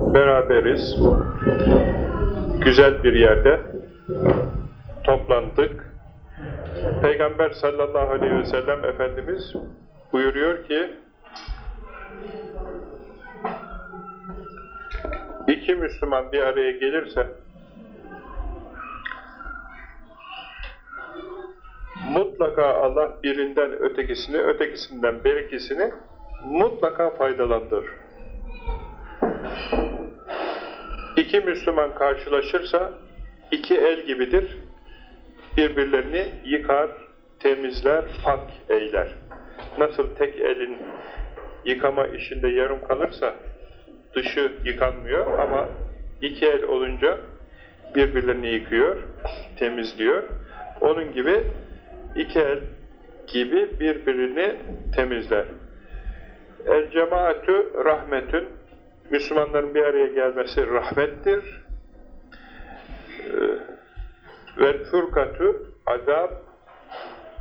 beraberiz. Güzel bir yerde toplandık. Peygamber sallallahu aleyhi ve sellem Efendimiz buyuruyor ki iki Müslüman bir araya gelirse mutlaka Allah birinden ötekisini, ötekisinden berikisini mutlaka faydalandırır. İki Müslüman karşılaşırsa iki el gibidir. Birbirlerini yıkar, temizler, pak eyler. Nasıl tek elin yıkama işinde yarım kalırsa dışı yıkanmıyor ama iki el olunca birbirlerini yıkıyor, temizliyor. Onun gibi iki el gibi birbirini temizler. El cemaatü rahmetün Müslümanların bir araya gelmesi rahmettir. Ve fırkatü azap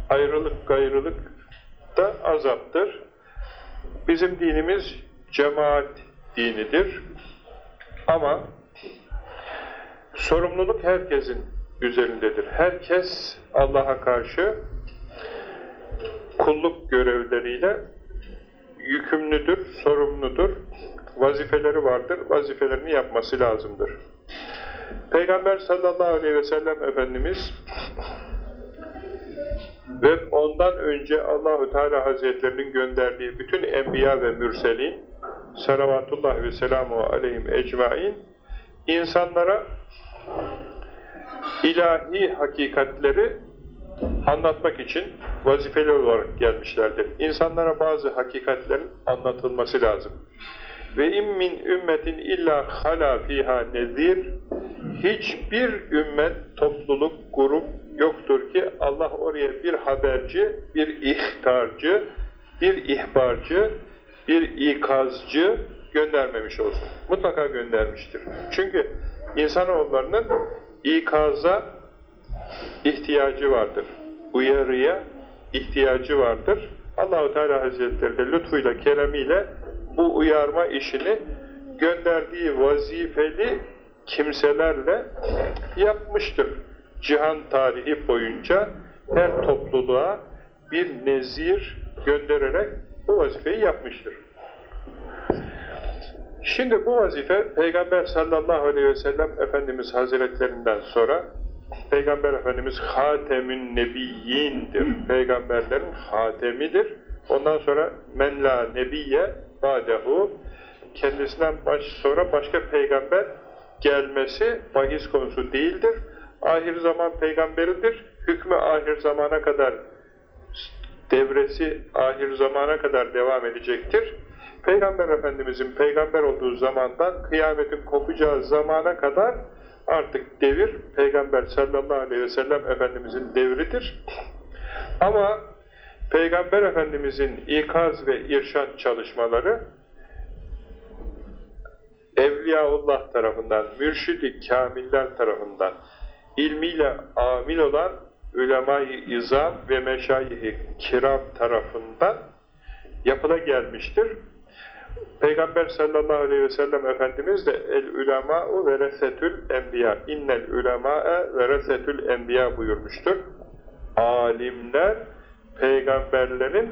ayrılık gayrılık da azaptır. Bizim dinimiz cemaat dinidir. Ama sorumluluk herkesin üzerindedir. Herkes Allah'a karşı kulluk görevleriyle yükümlüdür, sorumludur, vazifeleri vardır, vazifelerini yapması lazımdır. Peygamber sallallahu aleyhi ve sellem Efendimiz ve ondan önce Allahu Teala Hazretlerinin gönderdiği bütün enbiya ve mürselin salavatullah ve selamu aleyhim ecmain insanlara ilahi hakikatleri anlatmak için vazifeli olarak gelmişlerdir. İnsanlara bazı hakikatlerin anlatılması lazım. Ve immin ümmetin illa hala fiha nezir hiçbir ümmet, topluluk, grup yoktur ki Allah oraya bir haberci, bir ihtarcı, bir ihbarcı, bir ikazcı göndermemiş olsun. Mutlaka göndermiştir. Çünkü insanoğullarının ikaza ihtiyacı vardır. Uyarıya ihtiyacı vardır. Allahu Teala Hazretleri de lütfuyla, keremiyle bu uyarma işini gönderdiği vazifeli kimselerle yapmıştır. Cihan tarihi boyunca her topluluğa bir nezir göndererek bu vazifeyi yapmıştır. Şimdi bu vazife Peygamber sallallahu aleyhi ve sellem Efendimiz Hazretlerinden sonra Peygamber Efendimiz Hatemün Nebiyyindir. Peygamberlerin hatemidir. Ondan sonra men la nebiye badehu kendisinden baş, sonra başka peygamber gelmesi bahis konusu değildir. Ahir zaman peygamberidir. Hükmü ahir zamana kadar devresi ahir zamana kadar devam edecektir. Peygamber Efendimizin peygamber olduğu zamandan kıyametin kopacağı zamana kadar artık devir Peygamber sallallahu aleyhi ve sellem Efendimizin devridir. Ama Peygamber Efendimizin ikaz ve irşat çalışmaları Evliyaullah tarafından, mürşidi kamiller tarafından ilmiyle amil olan ulema-i izam ve meşayih kiram tarafından yapıla gelmiştir. Peygamber sallallahu aleyhi ve sellem Efendimiz de el ulemâ'u veresetül enbiya innel ulemâ'e veresetül enbiya buyurmuştur. Alimler peygamberlerin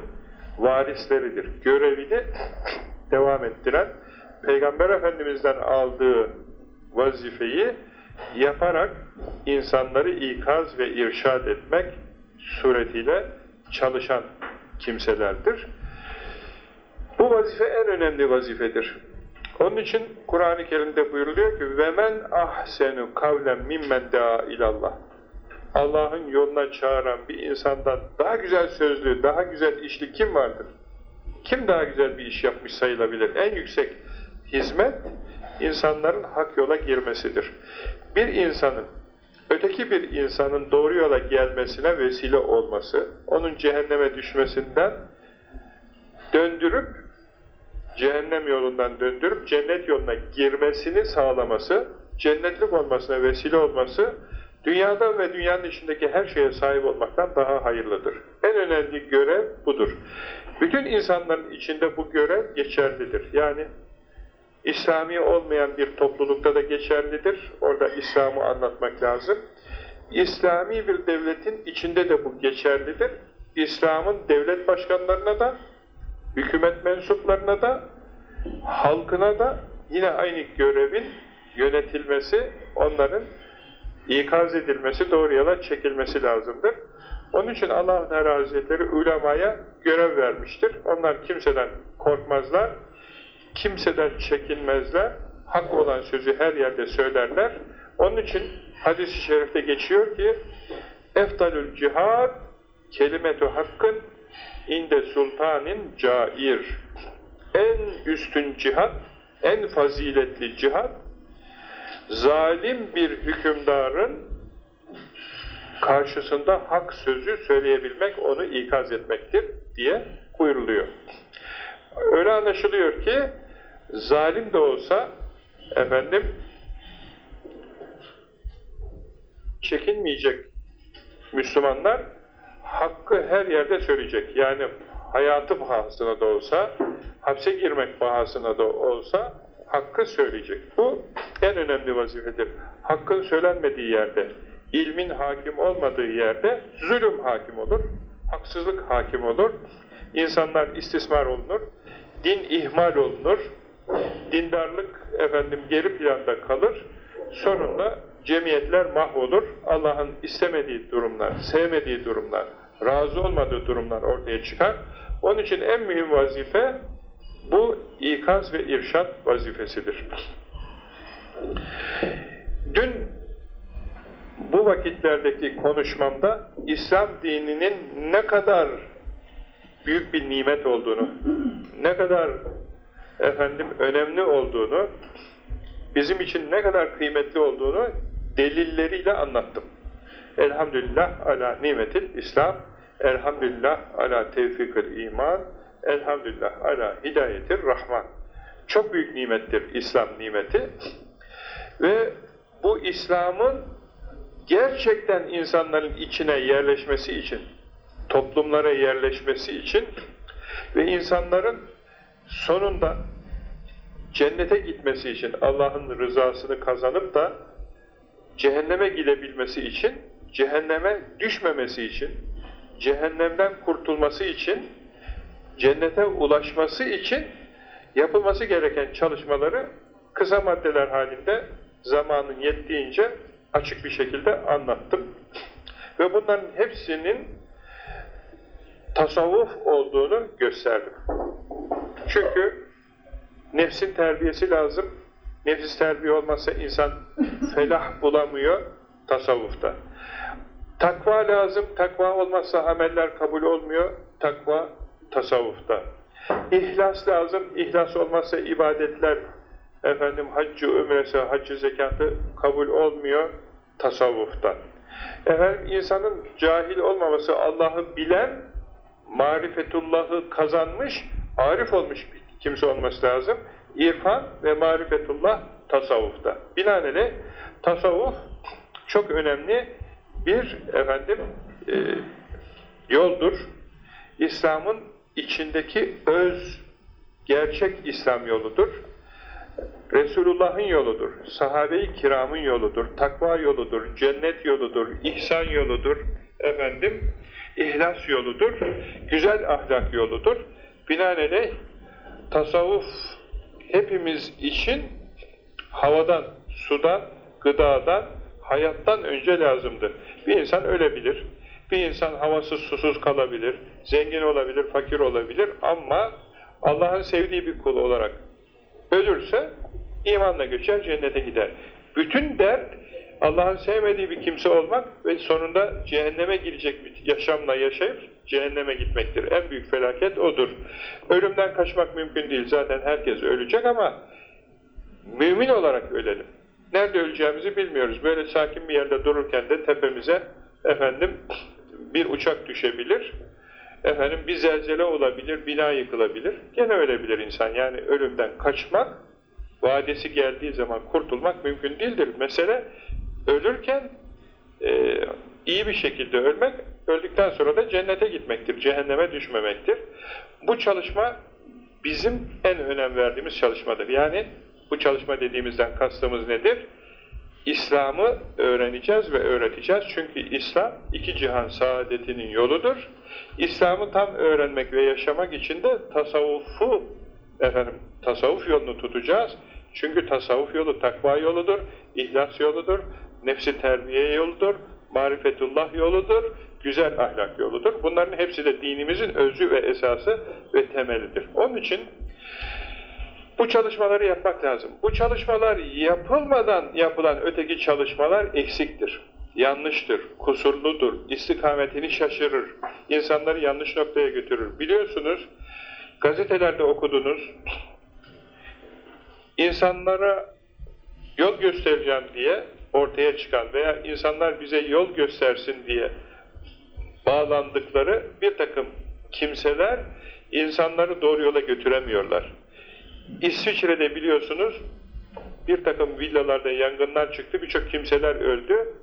varisleridir. Görevini devam ettiren Peygamber Efendimiz'den aldığı vazifeyi yaparak insanları ikaz ve irşad etmek suretiyle çalışan kimselerdir. Bu vazife en önemli vazifedir. Onun için Kur'an-ı Kerim'de buyuruluyor ki vemen ahsenu kavlen mimmen daa ilallah. Allah'ın yoluna çağıran bir insandan daha güzel sözlü, daha güzel işli kim vardır? Kim daha güzel bir iş yapmış sayılabilir? En yüksek hizmet insanların hak yola girmesidir. Bir insanın öteki bir insanın doğru yola gelmesine vesile olması, onun cehenneme düşmesinden döndürüp cehennem yolundan döndürüp cennet yoluna girmesini sağlaması, cennetlik olmasına vesile olması, dünyada ve dünyanın içindeki her şeye sahip olmaktan daha hayırlıdır. En önemli görev budur. Bütün insanların içinde bu görev geçerlidir. Yani İslami olmayan bir toplulukta da geçerlidir. Orada İslam'ı anlatmak lazım. İslami bir devletin içinde de bu geçerlidir. İslam'ın devlet başkanlarına da, hükümet mensuplarına da, halkına da yine aynı görevin yönetilmesi, onların ikaz edilmesi, doğru yola çekilmesi lazımdır. Onun için Allah Teala Hazretleri ulemaya görev vermiştir. Onlar kimseden korkmazlar, kimseden çekinmezler, hak olan sözü her yerde söylerler. Onun için hadis-i şerifte geçiyor ki eftalül cihad kelimetu hakkın inde sultanin cair en üstün cihat, en faziletli cihat zalim bir hükümdarın karşısında hak sözü söyleyebilmek, onu ikaz etmektir diye buyuruluyor. Öyle anlaşılıyor ki zalim de olsa efendim çekinmeyecek Müslümanlar hakkı her yerde söyleyecek. Yani hayatı pahasına da olsa, hapse girmek pahasına da olsa hakkı söyleyecek. Bu en önemli vazifedir. Hakkın söylenmediği yerde, ilmin hakim olmadığı yerde zulüm hakim olur, haksızlık hakim olur, insanlar istismar olunur, din ihmal olunur, dindarlık efendim geri planda kalır, sonunda cemiyetler mahvolur, Allah'ın istemediği durumlar, sevmediği durumlar, razı olmadığı durumlar ortaya çıkar. Onun için en mühim vazife bu ikaz ve irşat vazifesidir. Dün bu vakitlerdeki konuşmamda İslam dininin ne kadar büyük bir nimet olduğunu, ne kadar efendim önemli olduğunu, bizim için ne kadar kıymetli olduğunu delilleriyle anlattım. Elhamdülillah ala nimetil İslam, elhamdülillah ala tevfikil iman, elhamdülillah ala hidayetir rahman. Çok büyük nimettir İslam nimeti. Ve bu İslam'ın gerçekten insanların içine yerleşmesi için, toplumlara yerleşmesi için ve insanların sonunda cennete gitmesi için, Allah'ın rızasını kazanıp da cehenneme gidebilmesi için, cehenneme düşmemesi için, cehennemden kurtulması için, cennete ulaşması için yapılması gereken çalışmaları kısa maddeler halinde zamanın yettiğince açık bir şekilde anlattım. Ve bunların hepsinin tasavvuf olduğunu gösterdim. Çünkü nefsin terbiyesi lazım. Nefis terbiye olmazsa insan felah bulamıyor tasavvufta. Takva lazım. Takva olmazsa ameller kabul olmuyor. Takva tasavvufta. İhlas lazım. İhlas olmazsa ibadetler efendim haccı, ömresi, haccı, zekatı kabul olmuyor tasavvufta. Efendim insanın cahil olmaması, Allah'ı bilen, marifetullahı kazanmış, arif olmuş bir kimse olması lazım. İrfan ve marifetullah tasavvufta. Binaenaleyh tasavvuf çok önemli bir efendim e, yoldur. İslam'ın içindeki öz, gerçek İslam yoludur. Resulullah'ın yoludur, sahabe-i kiramın yoludur, takva yoludur, cennet yoludur, ihsan yoludur, efendim, ihlas yoludur, güzel ahlak yoludur. Binaenaleyh tasavvuf hepimiz için havadan, sudan, gıdadan, hayattan önce lazımdır. Bir insan ölebilir, bir insan havasız, susuz kalabilir, zengin olabilir, fakir olabilir ama Allah'ın sevdiği bir kul olarak ölürse imanla göçer, cennete gider. Bütün dert Allah'ın sevmediği bir kimse olmak ve sonunda cehenneme girecek bir yaşamla yaşayıp cehenneme gitmektir. En büyük felaket odur. Ölümden kaçmak mümkün değil. Zaten herkes ölecek ama mümin olarak ölelim. Nerede öleceğimizi bilmiyoruz. Böyle sakin bir yerde dururken de tepemize efendim bir uçak düşebilir. Efendim bir zelzele olabilir, bina yıkılabilir. Gene ölebilir insan. Yani ölümden kaçmak, vadesi geldiği zaman kurtulmak mümkün değildir. Mesele ölürken e, iyi bir şekilde ölmek, öldükten sonra da cennete gitmektir, cehenneme düşmemektir. Bu çalışma bizim en önem verdiğimiz çalışmadır. Yani Bu çalışma dediğimizden kastımız nedir? İslam'ı öğreneceğiz ve öğreteceğiz. Çünkü İslam iki cihan saadetinin yoludur. İslam'ı tam öğrenmek ve yaşamak için de tasavvufu efendim tasavvuf yolunu tutacağız. Çünkü tasavvuf yolu takva yoludur, ihlas yoludur, nefsi terbiye yoludur, marifetullah yoludur, güzel ahlak yoludur. Bunların hepsi de dinimizin özü ve esası ve temelidir. Onun için bu çalışmaları yapmak lazım. Bu çalışmalar yapılmadan yapılan öteki çalışmalar eksiktir, yanlıştır, kusurludur, istikametini şaşırır, insanları yanlış noktaya götürür. Biliyorsunuz, gazetelerde okudunuz, insanlara yol göstereceğim diye ortaya çıkan veya insanlar bize yol göstersin diye bağlandıkları bir takım kimseler insanları doğru yola götüremiyorlar. İsviçre'de biliyorsunuz bir takım villalarda yangınlar çıktı, birçok kimseler öldü,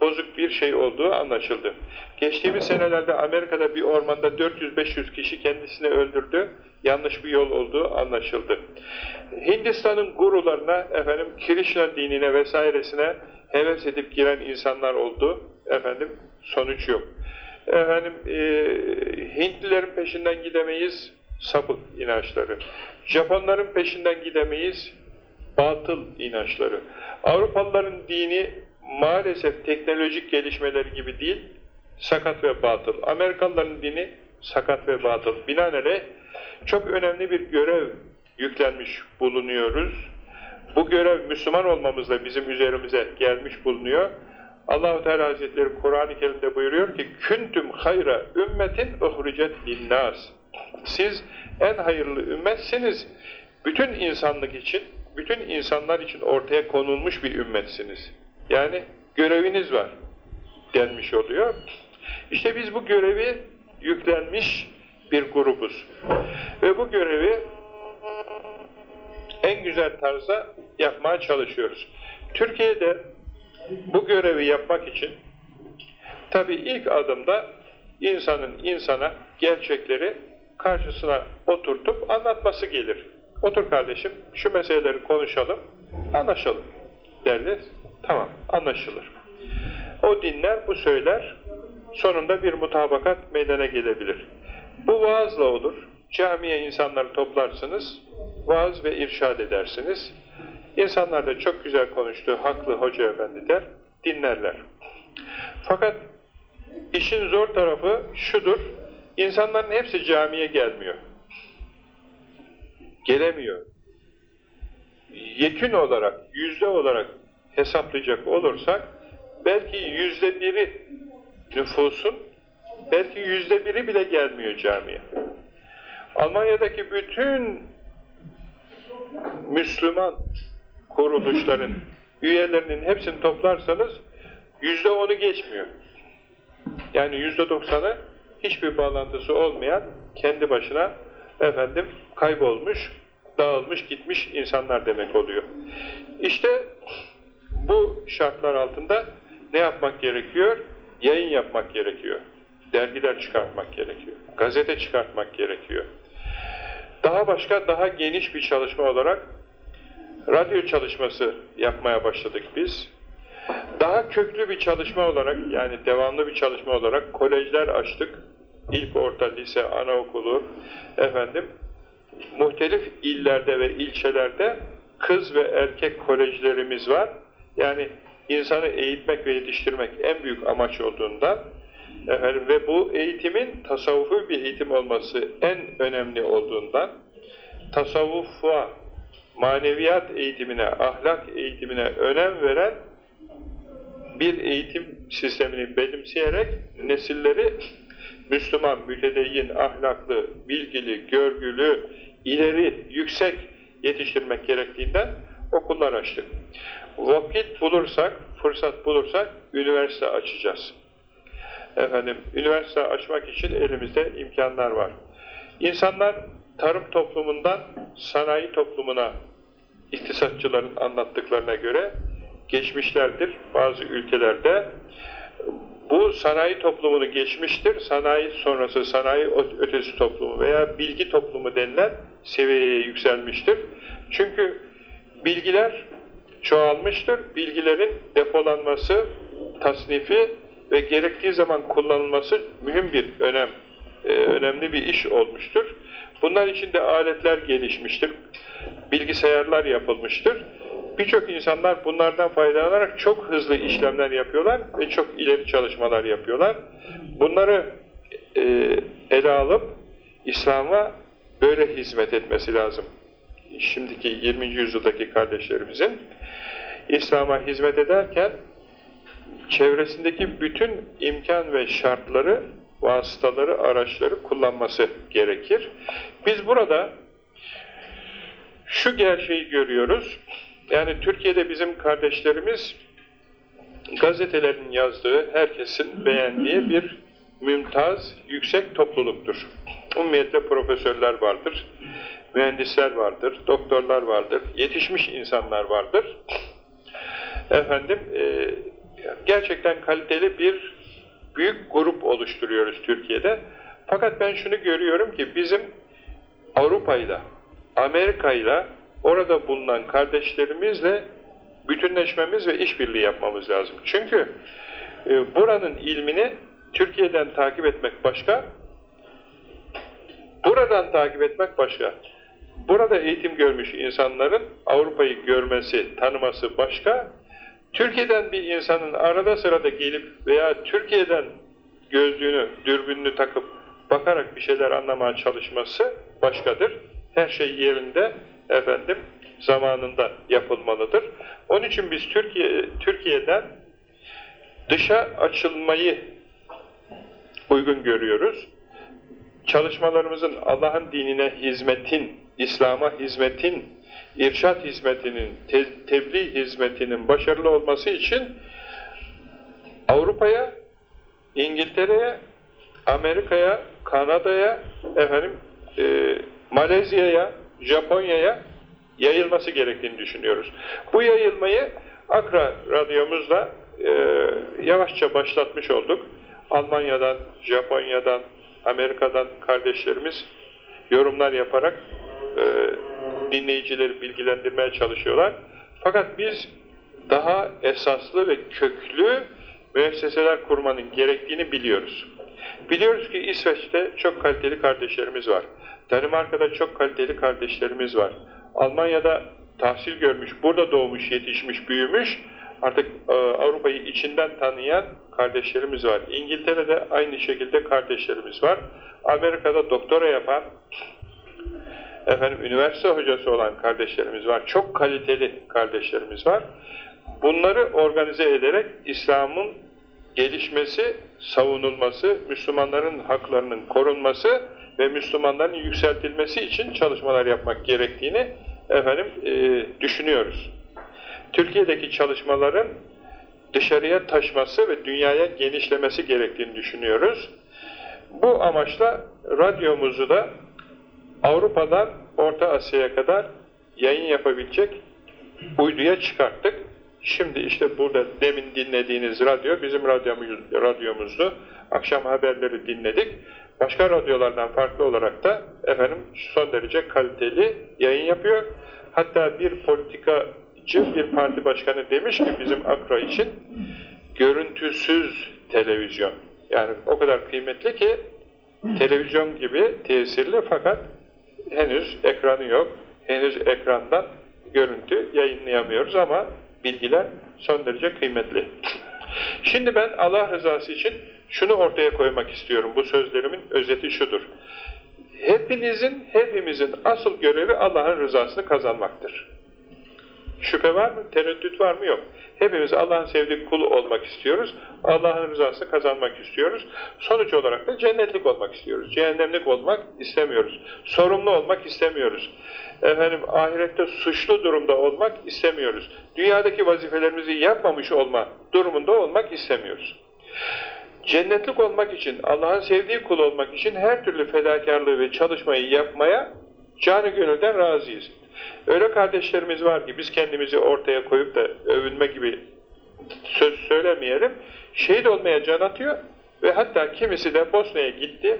bozuk bir şey olduğu anlaşıldı. Geçtiğimiz senelerde Amerika'da bir ormanda 400-500 kişi kendisini öldürdü, yanlış bir yol olduğu anlaşıldı. Hindistan'ın gurularına, efendim, Krishna dinine vesairesine heves edip giren insanlar oldu, efendim, sonuç yok. Efendim, e, Hintlilerin peşinden gidemeyiz, sapık inançları. Japonların peşinden gidemeyiz, batıl inançları. Avrupalıların dini maalesef teknolojik gelişmeleri gibi değil, sakat ve batıl. Amerikalıların dini sakat ve batıl. Binaenaleyh çok önemli bir görev yüklenmiş bulunuyoruz. Bu görev Müslüman olmamızla bizim üzerimize gelmiş bulunuyor. Allahu Teala Hazretleri Kur'an-ı Kerim'de buyuruyor ki: "Küntüm hayra ümmetin uhricet linnas." Siz en hayırlı ümmetsiniz. Bütün insanlık için, bütün insanlar için ortaya konulmuş bir ümmetsiniz. Yani göreviniz var denmiş oluyor. İşte biz bu görevi yüklenmiş bir grubuz. Ve bu görevi en güzel tarzda yapmaya çalışıyoruz. Türkiye'de bu görevi yapmak için tabi ilk adımda insanın insana gerçekleri karşısına oturtup anlatması gelir. Otur kardeşim, şu meseleleri konuşalım, anlaşalım derler. Tamam, anlaşılır. O dinler, bu söyler, sonunda bir mutabakat meydana gelebilir. Bu vaazla olur. Camiye insanları toplarsınız, vaaz ve irşad edersiniz. İnsanlar da çok güzel konuştu, haklı hoca efendi der, dinlerler. Fakat işin zor tarafı şudur, insanların hepsi camiye gelmiyor. Gelemiyor. Yekün olarak, yüzde olarak hesaplayacak olursak, belki yüzde biri nüfusun, belki yüzde biri bile gelmiyor camiye. Almanya'daki bütün Müslüman kuruluşların üyelerinin hepsini toplarsanız yüzde onu geçmiyor. Yani yüzde doksanı hiçbir bağlantısı olmayan kendi başına efendim kaybolmuş, dağılmış, gitmiş insanlar demek oluyor. İşte bu şartlar altında ne yapmak gerekiyor? Yayın yapmak gerekiyor. Dergiler çıkartmak gerekiyor. Gazete çıkartmak gerekiyor. Daha başka, daha geniş bir çalışma olarak radyo çalışması yapmaya başladık biz. Daha köklü bir çalışma olarak, yani devamlı bir çalışma olarak kolejler açtık. İlk, orta, lise, anaokulu, efendim, muhtelif illerde ve ilçelerde kız ve erkek kolejlerimiz var. Yani insanı eğitmek ve yetiştirmek en büyük amaç olduğundan efendim, ve bu eğitimin tasavvufi bir eğitim olması en önemli olduğundan tasavvufa, maneviyat eğitimine, ahlak eğitimine önem veren bir eğitim sistemini benimseyerek nesilleri Müslüman, mütedeyyin, ahlaklı, bilgili, görgülü, ileri, yüksek yetiştirmek gerektiğinden okullar açtık. Vakit bulursak, fırsat bulursak üniversite açacağız. Efendim, üniversite açmak için elimizde imkanlar var. İnsanlar tarım toplumundan sanayi toplumuna iktisatçıların anlattıklarına göre geçmişlerdir bazı ülkelerde. Bu sanayi toplumunu geçmiştir, sanayi sonrası sanayi ötesi toplumu veya bilgi toplumu denilen seviyeye yükselmiştir. Çünkü bilgiler çoğalmıştır. Bilgilerin depolanması, tasnifi ve gerektiği zaman kullanılması mühim bir önem, e, önemli bir iş olmuştur. Bunlar için de aletler gelişmiştir. Bilgisayarlar yapılmıştır. Birçok insanlar bunlardan faydalanarak çok hızlı işlemler yapıyorlar ve çok ileri çalışmalar yapıyorlar. Bunları e, ele alıp İslam'a böyle hizmet etmesi lazım. Şimdiki 20. yüzyıldaki kardeşlerimizin İslam'a hizmet ederken çevresindeki bütün imkan ve şartları, vasıtaları, araçları kullanması gerekir. Biz burada şu gerçeği görüyoruz. Yani Türkiye'de bizim kardeşlerimiz gazetelerin yazdığı, herkesin beğendiği bir mümtaz, yüksek topluluktur. Ummiyetle profesörler vardır, mühendisler vardır, doktorlar vardır, yetişmiş insanlar vardır. Efendim, e, gerçekten kaliteli bir büyük grup oluşturuyoruz Türkiye'de. Fakat ben şunu görüyorum ki bizim Avrupa'yla, Amerika'yla, orada bulunan kardeşlerimizle bütünleşmemiz ve işbirliği yapmamız lazım. Çünkü e, buranın ilmini Türkiye'den takip etmek başka, buradan takip etmek başka. Burada eğitim görmüş insanların Avrupa'yı görmesi, tanıması başka, Türkiye'den bir insanın arada sırada gelip veya Türkiye'den gözlüğünü, dürbününü takıp bakarak bir şeyler anlamaya çalışması başkadır. Her şey yerinde, efendim, zamanında yapılmalıdır. Onun için biz Türkiye Türkiye'den dışa açılmayı uygun görüyoruz. Çalışmalarımızın Allah'ın dinine hizmetin, İslam'a hizmetin, irşat hizmetinin, te tebliğ hizmetinin başarılı olması için Avrupa'ya, İngiltere'ye, Amerika'ya, Kanada'ya, efendim, e, Malezya'ya, Japonya'ya yayılması gerektiğini düşünüyoruz. Bu yayılmayı Akra radyomuzla e, yavaşça başlatmış olduk. Almanya'dan, Japonya'dan, Amerika'dan kardeşlerimiz yorumlar yaparak e, dinleyicileri bilgilendirmeye çalışıyorlar. Fakat biz daha esaslı ve köklü müesseseler kurmanın gerektiğini biliyoruz. Biliyoruz ki İsveç'te çok kaliteli kardeşlerimiz var. Danimarka'da çok kaliteli kardeşlerimiz var. Almanya'da tahsil görmüş, burada doğmuş, yetişmiş, büyümüş, artık e, Avrupa'yı içinden tanıyan kardeşlerimiz var. İngiltere'de aynı şekilde kardeşlerimiz var. Amerika'da doktora yapan, efendim üniversite hocası olan kardeşlerimiz var. Çok kaliteli kardeşlerimiz var. Bunları organize ederek İslam'ın gelişmesi, savunulması, Müslümanların haklarının korunması ve Müslümanların yükseltilmesi için çalışmalar yapmak gerektiğini efendim e, düşünüyoruz. Türkiye'deki çalışmaların dışarıya taşması ve dünyaya genişlemesi gerektiğini düşünüyoruz. Bu amaçla radyomuzu da Avrupa'dan Orta Asya'ya kadar yayın yapabilecek uyduya çıkarttık. Şimdi işte burada demin dinlediğiniz radyo bizim radyomuz, radyomuzdu. Akşam haberleri dinledik. Başka radyolardan farklı olarak da efendim son derece kaliteli yayın yapıyor. Hatta bir politikacı, bir parti başkanı demiş ki bizim Akra için görüntüsüz televizyon. Yani o kadar kıymetli ki televizyon gibi tesirli fakat henüz ekranı yok. Henüz ekrandan görüntü yayınlayamıyoruz ama bilgiler son derece kıymetli. Şimdi ben Allah rızası için şunu ortaya koymak istiyorum. Bu sözlerimin özeti şudur. Hepinizin, hepimizin asıl görevi Allah'ın rızasını kazanmaktır. Şüphe var mı? Tereddüt var mı? Yok. Hepimiz Allah'ın sevdiği kulu olmak istiyoruz. Allah'ın rızasını kazanmak istiyoruz. Sonuç olarak da cennetlik olmak istiyoruz. Cehennemlik olmak istemiyoruz. Sorumlu olmak istemiyoruz. Efendim ahirette suçlu durumda olmak istemiyoruz. Dünyadaki vazifelerimizi yapmamış olma durumunda olmak istemiyoruz. Cennetlik olmak için, Allah'ın sevdiği kul olmak için her türlü fedakarlığı ve çalışmayı yapmaya canı gönülden razıyız. Öyle kardeşlerimiz var ki biz kendimizi ortaya koyup da övünme gibi söz söylemeyelim. Şehit olmaya can atıyor ve hatta kimisi de Bosna'ya gitti,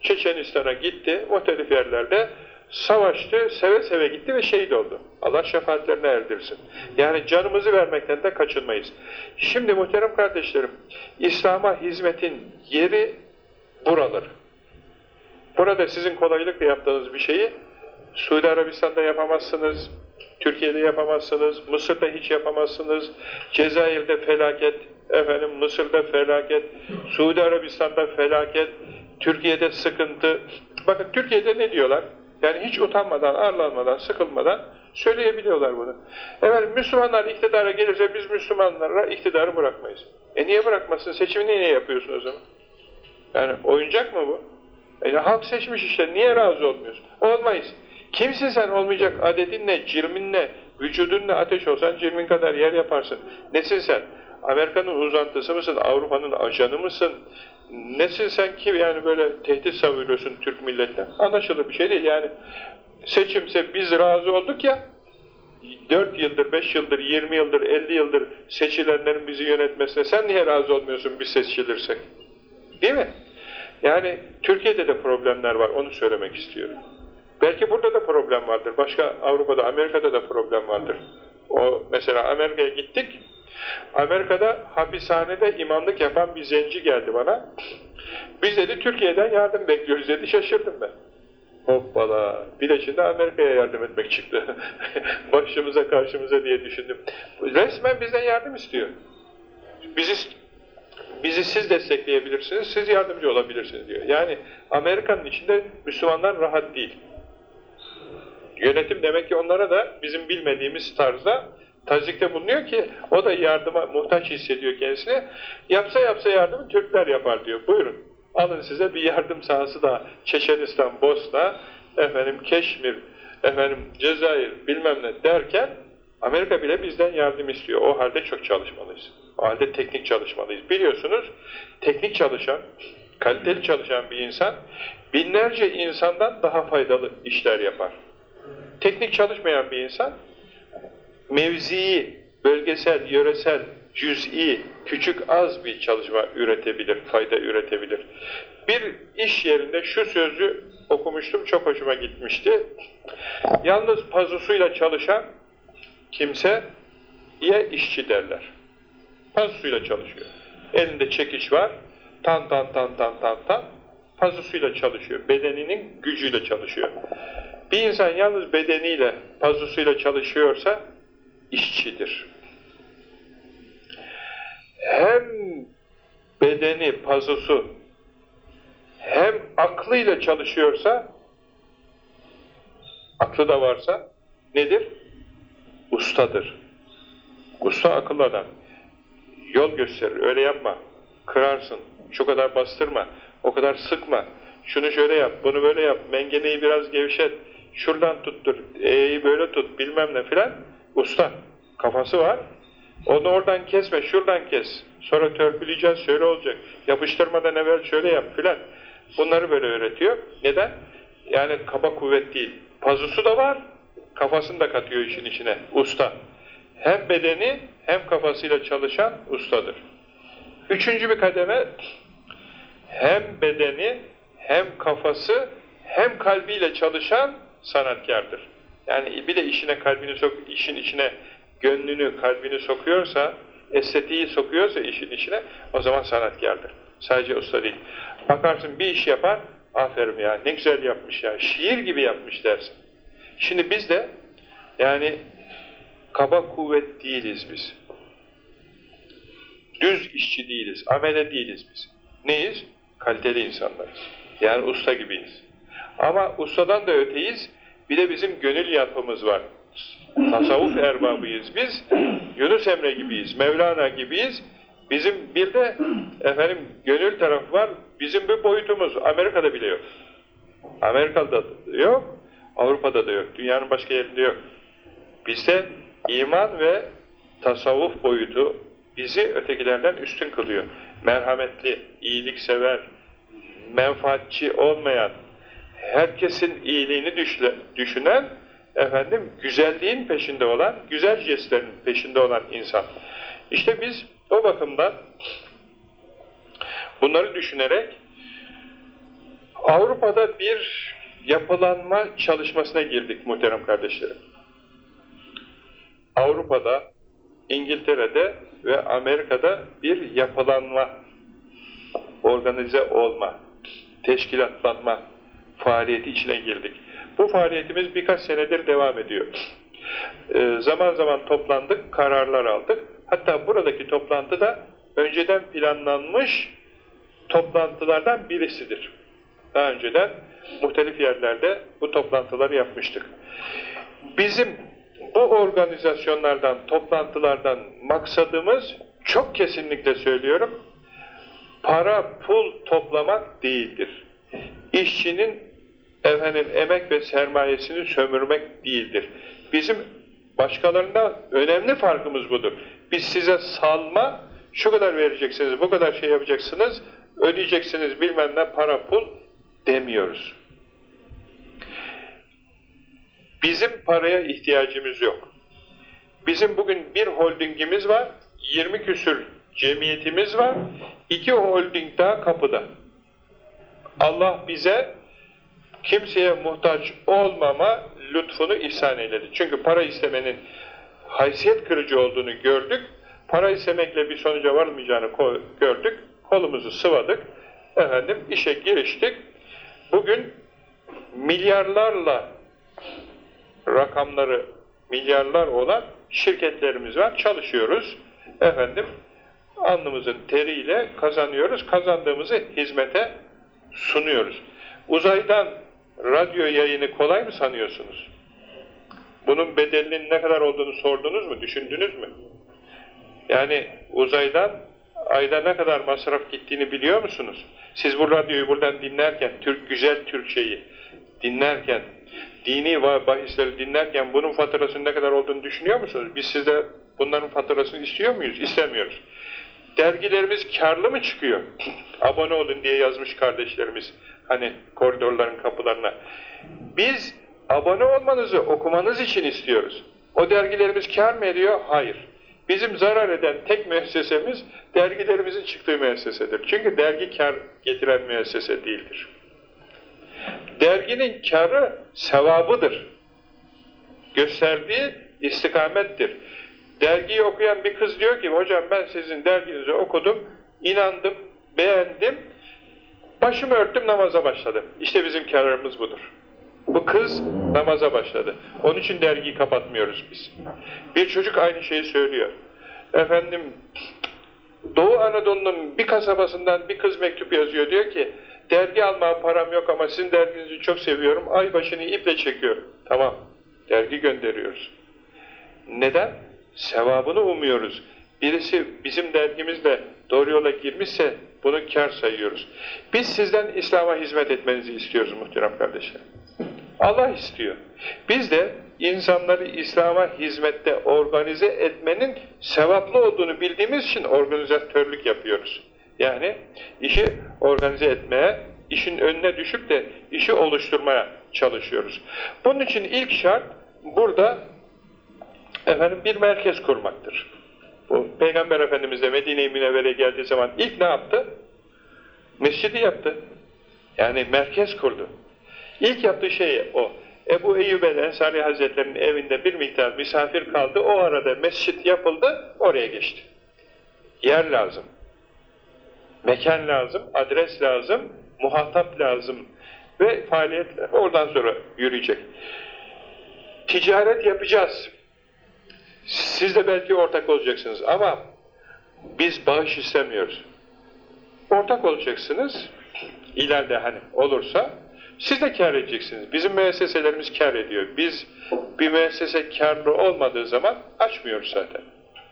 Çeçenistan'a gitti, muhtelif yerlerde savaştı, seve seve gitti ve şehit oldu. Allah şefaatlerine erdirsin. Yani canımızı vermekten de kaçınmayız. Şimdi muhterem kardeşlerim, İslam'a hizmetin yeri buradır. Burada sizin kolaylıkla yaptığınız bir şeyi Suudi Arabistan'da yapamazsınız, Türkiye'de yapamazsınız, Mısır'da hiç yapamazsınız, Cezayir'de felaket, efendim Mısır'da felaket, Suudi Arabistan'da felaket, Türkiye'de sıkıntı. Bakın Türkiye'de ne diyorlar? Yani hiç utanmadan, arlanmadan, sıkılmadan söyleyebiliyorlar bunu. Efendim Müslümanlar iktidara gelirse biz Müslümanlara iktidarı bırakmayız. E niye bırakmasın? Seçimi niye yapıyorsun o zaman? Yani oyuncak mı bu? E halk seçmiş işte, niye razı olmuyorsun? Olmayız. Kimsin sen olmayacak adetinle, cirminle, vücudunla ateş olsan cirmin kadar yer yaparsın. Nesin sen? Amerika'nın uzantısı mısın? Avrupa'nın ajanı mısın? Nesin sen ki yani böyle tehdit savuruyorsun Türk milletine? Anlaşılır bir şey değil yani. Seçimse biz razı olduk ya, 4 yıldır, 5 yıldır, 20 yıldır, 50 yıldır seçilenlerin bizi yönetmesine sen niye razı olmuyorsun biz seçilirsek? Değil mi? Yani Türkiye'de de problemler var, onu söylemek istiyorum. Belki burada da problem vardır. Başka Avrupa'da, Amerika'da da problem vardır. O mesela Amerika'ya gittik. Amerika'da hapishanede imamlık yapan bir zenci geldi bana. Biz dedi Türkiye'den yardım bekliyoruz dedi. Şaşırdım ben. Hoppala. Bir de şimdi Amerika'ya yardım etmek çıktı. Başımıza karşımıza diye düşündüm. Resmen bizden yardım istiyor. Bizi bizi siz destekleyebilirsiniz, siz yardımcı olabilirsiniz diyor. Yani Amerika'nın içinde Müslümanlar rahat değil. Yönetim demek ki onlara da bizim bilmediğimiz tarzda tazikte bulunuyor ki o da yardıma muhtaç hissediyor kendisini. Yapsa yapsa yardımı Türkler yapar diyor. Buyurun. Alın size bir yardım sahası da Çeçenistan, Bosna, efendim Keşmir, efendim Cezayir bilmem ne derken Amerika bile bizden yardım istiyor. O halde çok çalışmalıyız. O halde teknik çalışmalıyız. Biliyorsunuz teknik çalışan, kaliteli çalışan bir insan binlerce insandan daha faydalı işler yapar. Teknik çalışmayan bir insan mevzii, bölgesel, yöresel, cüz'i, küçük az bir çalışma üretebilir, fayda üretebilir. Bir iş yerinde şu sözü okumuştum, çok hoşuma gitmişti. Yalnız pazusuyla çalışan kimse ya işçi derler. Pazusuyla çalışıyor. Elinde çekiç var, tan tan tan tan tan tan, pazusuyla çalışıyor. Bedeninin gücüyle çalışıyor. Bir insan yalnız bedeniyle, pazusuyla çalışıyorsa işçidir. Hem bedeni, pazusu hem aklıyla çalışıyorsa aklı da varsa nedir? Ustadır. Usta akıllı adam. Yol gösterir. Öyle yapma. Kırarsın. Şu kadar bastırma. O kadar sıkma. Şunu şöyle yap. Bunu böyle yap. Mengeneyi biraz gevşet. Şuradan tuttur. E'yi böyle tut. Bilmem ne filan. Usta. Kafası var. Onu oradan kesme. Şuradan kes. Sonra törpüleyeceğiz. Şöyle olacak. Yapıştırmadan evvel şöyle yap filan. Bunları böyle öğretiyor. Neden? Yani kaba kuvvet değil. Pazusu da var. Kafasını da katıyor işin içine. Usta. Hem bedeni hem kafasıyla çalışan ustadır. Üçüncü bir kademe hem bedeni hem kafası hem kalbiyle çalışan sanatkardır. Yani bir de işine kalbini sok, işin içine gönlünü, kalbini sokuyorsa, estetiği sokuyorsa işin içine, o zaman sanatkardır. Sadece usta değil. Bakarsın bir iş yapar, aferin ya ne güzel yapmış ya, şiir gibi yapmış dersin. Şimdi biz de yani kaba kuvvet değiliz biz. Düz işçi değiliz, amele değiliz biz. Neyiz? Kaliteli insanlarız. Yani usta gibiyiz. Ama ustadan da öteyiz, bir de bizim gönül yapımız var. Tasavvuf erbabıyız biz, Yunus Emre gibiyiz, Mevlana gibiyiz. Bizim bir de efendim gönül tarafı var, bizim bir boyutumuz Amerika'da bile yok. Amerika'da da yok, Avrupa'da da yok, dünyanın başka yerinde yok. Bizde iman ve tasavvuf boyutu bizi ötekilerden üstün kılıyor. Merhametli, iyiliksever, menfaatçi olmayan, herkesin iyiliğini düşünen, efendim güzelliğin peşinde olan, güzel jestlerin peşinde olan insan. İşte biz o bakımdan bunları düşünerek Avrupa'da bir yapılanma çalışmasına girdik muhterem kardeşlerim. Avrupa'da, İngiltere'de ve Amerika'da bir yapılanma, organize olma, teşkilatlanma faaliyeti içine girdik. Bu faaliyetimiz birkaç senedir devam ediyor. Ee, zaman zaman toplandık, kararlar aldık. Hatta buradaki toplantı da önceden planlanmış toplantılardan birisidir. Daha önceden muhtelif yerlerde bu toplantıları yapmıştık. Bizim bu organizasyonlardan, toplantılardan maksadımız çok kesinlikle söylüyorum, para, pul toplamak değildir. İşçinin efendim emek ve sermayesini sömürmek değildir. Bizim başkalarında önemli farkımız budur. Biz size salma, şu kadar vereceksiniz, bu kadar şey yapacaksınız, ödeyeceksiniz bilmem ne para pul demiyoruz. Bizim paraya ihtiyacımız yok. Bizim bugün bir holdingimiz var, 20 küsür cemiyetimiz var, iki holding daha kapıda. Allah bize kimseye muhtaç olmama lütfunu ihsan eyledi. Çünkü para istemenin haysiyet kırıcı olduğunu gördük, para istemekle bir sonuca varmayacağını gördük, kolumuzu sıvadık, efendim işe giriştik. Bugün milyarlarla rakamları milyarlar olan şirketlerimiz var, çalışıyoruz. Efendim, alnımızın teriyle kazanıyoruz, kazandığımızı hizmete sunuyoruz. Uzaydan radyo yayını kolay mı sanıyorsunuz? Bunun bedelinin ne kadar olduğunu sordunuz mu, düşündünüz mü? Yani uzaydan ayda ne kadar masraf gittiğini biliyor musunuz? Siz bu radyoyu buradan dinlerken, Türk güzel Türkçeyi dinlerken, dini bahisleri dinlerken bunun faturasının ne kadar olduğunu düşünüyor musunuz? Biz size bunların faturasını istiyor muyuz? İstemiyoruz. Dergilerimiz karlı mı çıkıyor? Abone olun diye yazmış kardeşlerimiz. Hani koridorların kapılarına. Biz abone olmanızı okumanız için istiyoruz. O dergilerimiz kar mı ediyor? Hayır. Bizim zarar eden tek müessesemiz dergilerimizin çıktığı müessesedir. Çünkü dergi kar getiren müessese değildir. Derginin karı sevabıdır. Gösterdiği istikamettir. Dergiyi okuyan bir kız diyor ki, hocam ben sizin derginizi okudum, inandım, beğendim, başımı örttüm, namaza başladım. İşte bizim kararımız budur. Bu kız namaza başladı. Onun için dergiyi kapatmıyoruz biz. Bir çocuk aynı şeyi söylüyor. Efendim, Doğu Anadolu'nun bir kasabasından bir kız mektup yazıyor. Diyor ki, dergi almaya param yok ama sizin derginizi çok seviyorum. Ay başını iple çekiyorum. Tamam, dergi gönderiyoruz. Neden? Sevabını umuyoruz. Birisi bizim dergimizle doğru yola girmişse bunu kar sayıyoruz. Biz sizden İslam'a hizmet etmenizi istiyoruz muhterem kardeşler. Allah istiyor. Biz de insanları İslam'a hizmette organize etmenin sevaplı olduğunu bildiğimiz için organizatörlük yapıyoruz. Yani işi organize etmeye, işin önüne düşüp de işi oluşturmaya çalışıyoruz. Bunun için ilk şart burada efendim bir merkez kurmaktır. Peygamber Efendimiz de Medine-i Münevvere'ye geldiği zaman ilk ne yaptı? Mescidi yaptı. Yani merkez kurdu. İlk yaptığı şey o. Ebu Eyyub el-Ensari Hazretleri'nin evinde bir miktar misafir kaldı. O arada mescit yapıldı, oraya geçti. Yer lazım. Mekan lazım, adres lazım, muhatap lazım ve faaliyetler. Oradan sonra yürüyecek. Ticaret yapacağız. Siz de belki ortak olacaksınız ama biz bağış istemiyoruz. Ortak olacaksınız, ileride hani olursa siz de kar edeceksiniz. Bizim müesseselerimiz kar ediyor. Biz bir müessese karlı olmadığı zaman açmıyoruz zaten.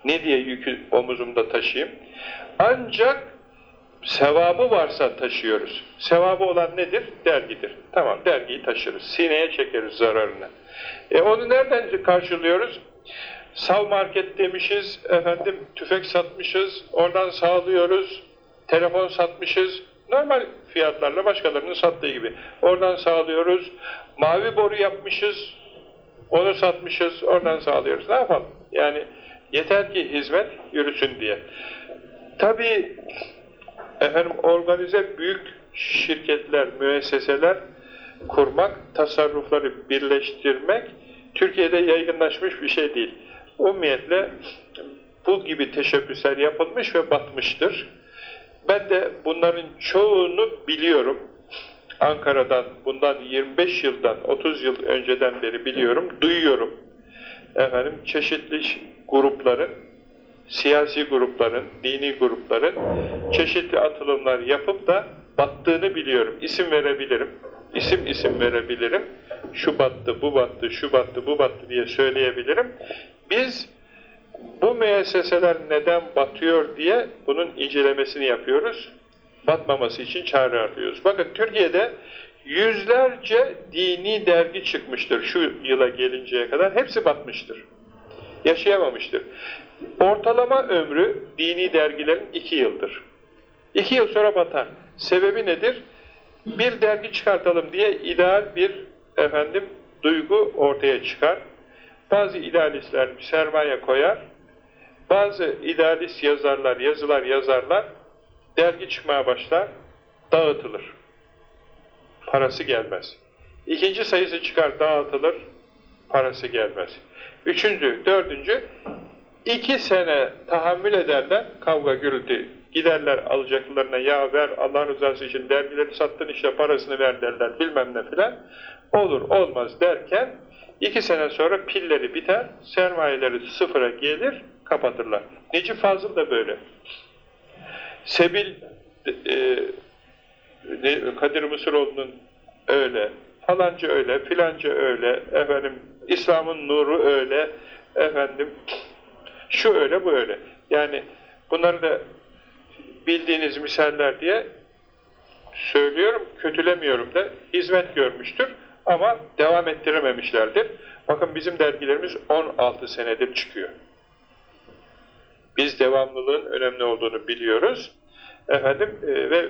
Ne diye yükü omuzumda taşıyayım? Ancak sevabı varsa taşıyoruz. Sevabı olan nedir? Dergidir. Tamam dergiyi taşırız. Sineye çekeriz zararını. E onu nereden karşılıyoruz? Sav market demişiz, efendim tüfek satmışız, oradan sağlıyoruz, telefon satmışız, normal fiyatlarla başkalarının sattığı gibi. Oradan sağlıyoruz, mavi boru yapmışız, onu satmışız, oradan sağlıyoruz. Ne yapalım? Yani yeter ki hizmet yürüsün diye. Tabii efendim organize büyük şirketler, müesseseler kurmak, tasarrufları birleştirmek Türkiye'de yaygınlaşmış bir şey değil. Umumiyetle bu gibi teşebbüsler yapılmış ve batmıştır. Ben de bunların çoğunu biliyorum. Ankara'dan bundan 25 yıldan 30 yıl önceden beri biliyorum, duyuyorum. Efendim çeşitli grupların, siyasi grupların, dini grupların çeşitli atılımlar yapıp da battığını biliyorum. İsim verebilirim. İsim isim verebilirim. Şu battı, bu battı, şu battı, bu battı diye söyleyebilirim. Biz bu müesseseler neden batıyor diye bunun incelemesini yapıyoruz. Batmaması için çare arıyoruz. Bakın Türkiye'de yüzlerce dini dergi çıkmıştır şu yıla gelinceye kadar. Hepsi batmıştır. Yaşayamamıştır. Ortalama ömrü dini dergilerin iki yıldır. İki yıl sonra batar. Sebebi nedir? Bir dergi çıkartalım diye ideal bir efendim duygu ortaya çıkar. Bazı idealistler sermaye koyar. Bazı idealist yazarlar, yazılar yazarlar. Dergi çıkmaya başlar. Dağıtılır. Parası gelmez. İkinci sayısı çıkar, dağıtılır. Parası gelmez. Üçüncü, dördüncü, iki sene tahammül ederler, kavga gürültü. Giderler alacaklarına, ya ver Allah rızası için dergileri sattın işte parasını ver derler, bilmem ne filan. Olur, olmaz derken, iki sene sonra pilleri biter, sermayeleri sıfıra gelir, kapatırlar. Necip Fazıl da böyle. Sebil e, Kadir Mısıroğlu'nun öyle, falanca öyle, filanca öyle, efendim İslam'ın nuru öyle, efendim şu öyle, bu öyle. Yani bunları da bildiğiniz misaller diye söylüyorum, kötülemiyorum da hizmet görmüştür ama devam ettirememişlerdir. Bakın bizim dergilerimiz 16 senedir çıkıyor. Biz devamlılığın önemli olduğunu biliyoruz. Efendim e, ve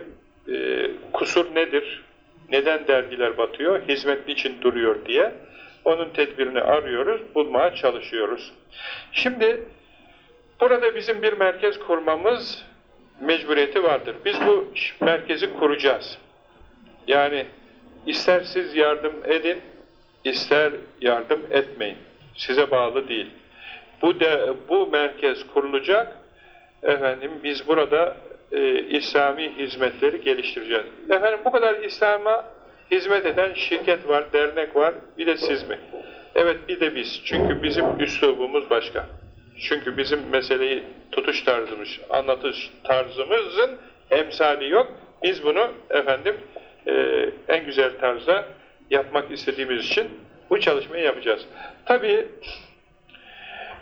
e, kusur nedir? Neden dergiler batıyor? Hizmet için duruyor diye. Onun tedbirini arıyoruz, bulmaya çalışıyoruz. Şimdi burada bizim bir merkez kurmamız mecburiyeti vardır. Biz bu merkezi kuracağız. Yani ister siz yardım edin, ister yardım etmeyin. Size bağlı değil. Bu de bu merkez kurulacak. Efendim biz burada e, İslami hizmetleri geliştireceğiz. Efendim bu kadar İslam'a hizmet eden şirket var, dernek var. Bir de siz mi? Evet bir de biz. Çünkü bizim üslubumuz başka. Çünkü bizim meseleyi tutuş tarzımız, anlatış tarzımızın emsali yok. Biz bunu efendim e, en güzel tarzda yapmak istediğimiz için bu çalışmayı yapacağız. Tabii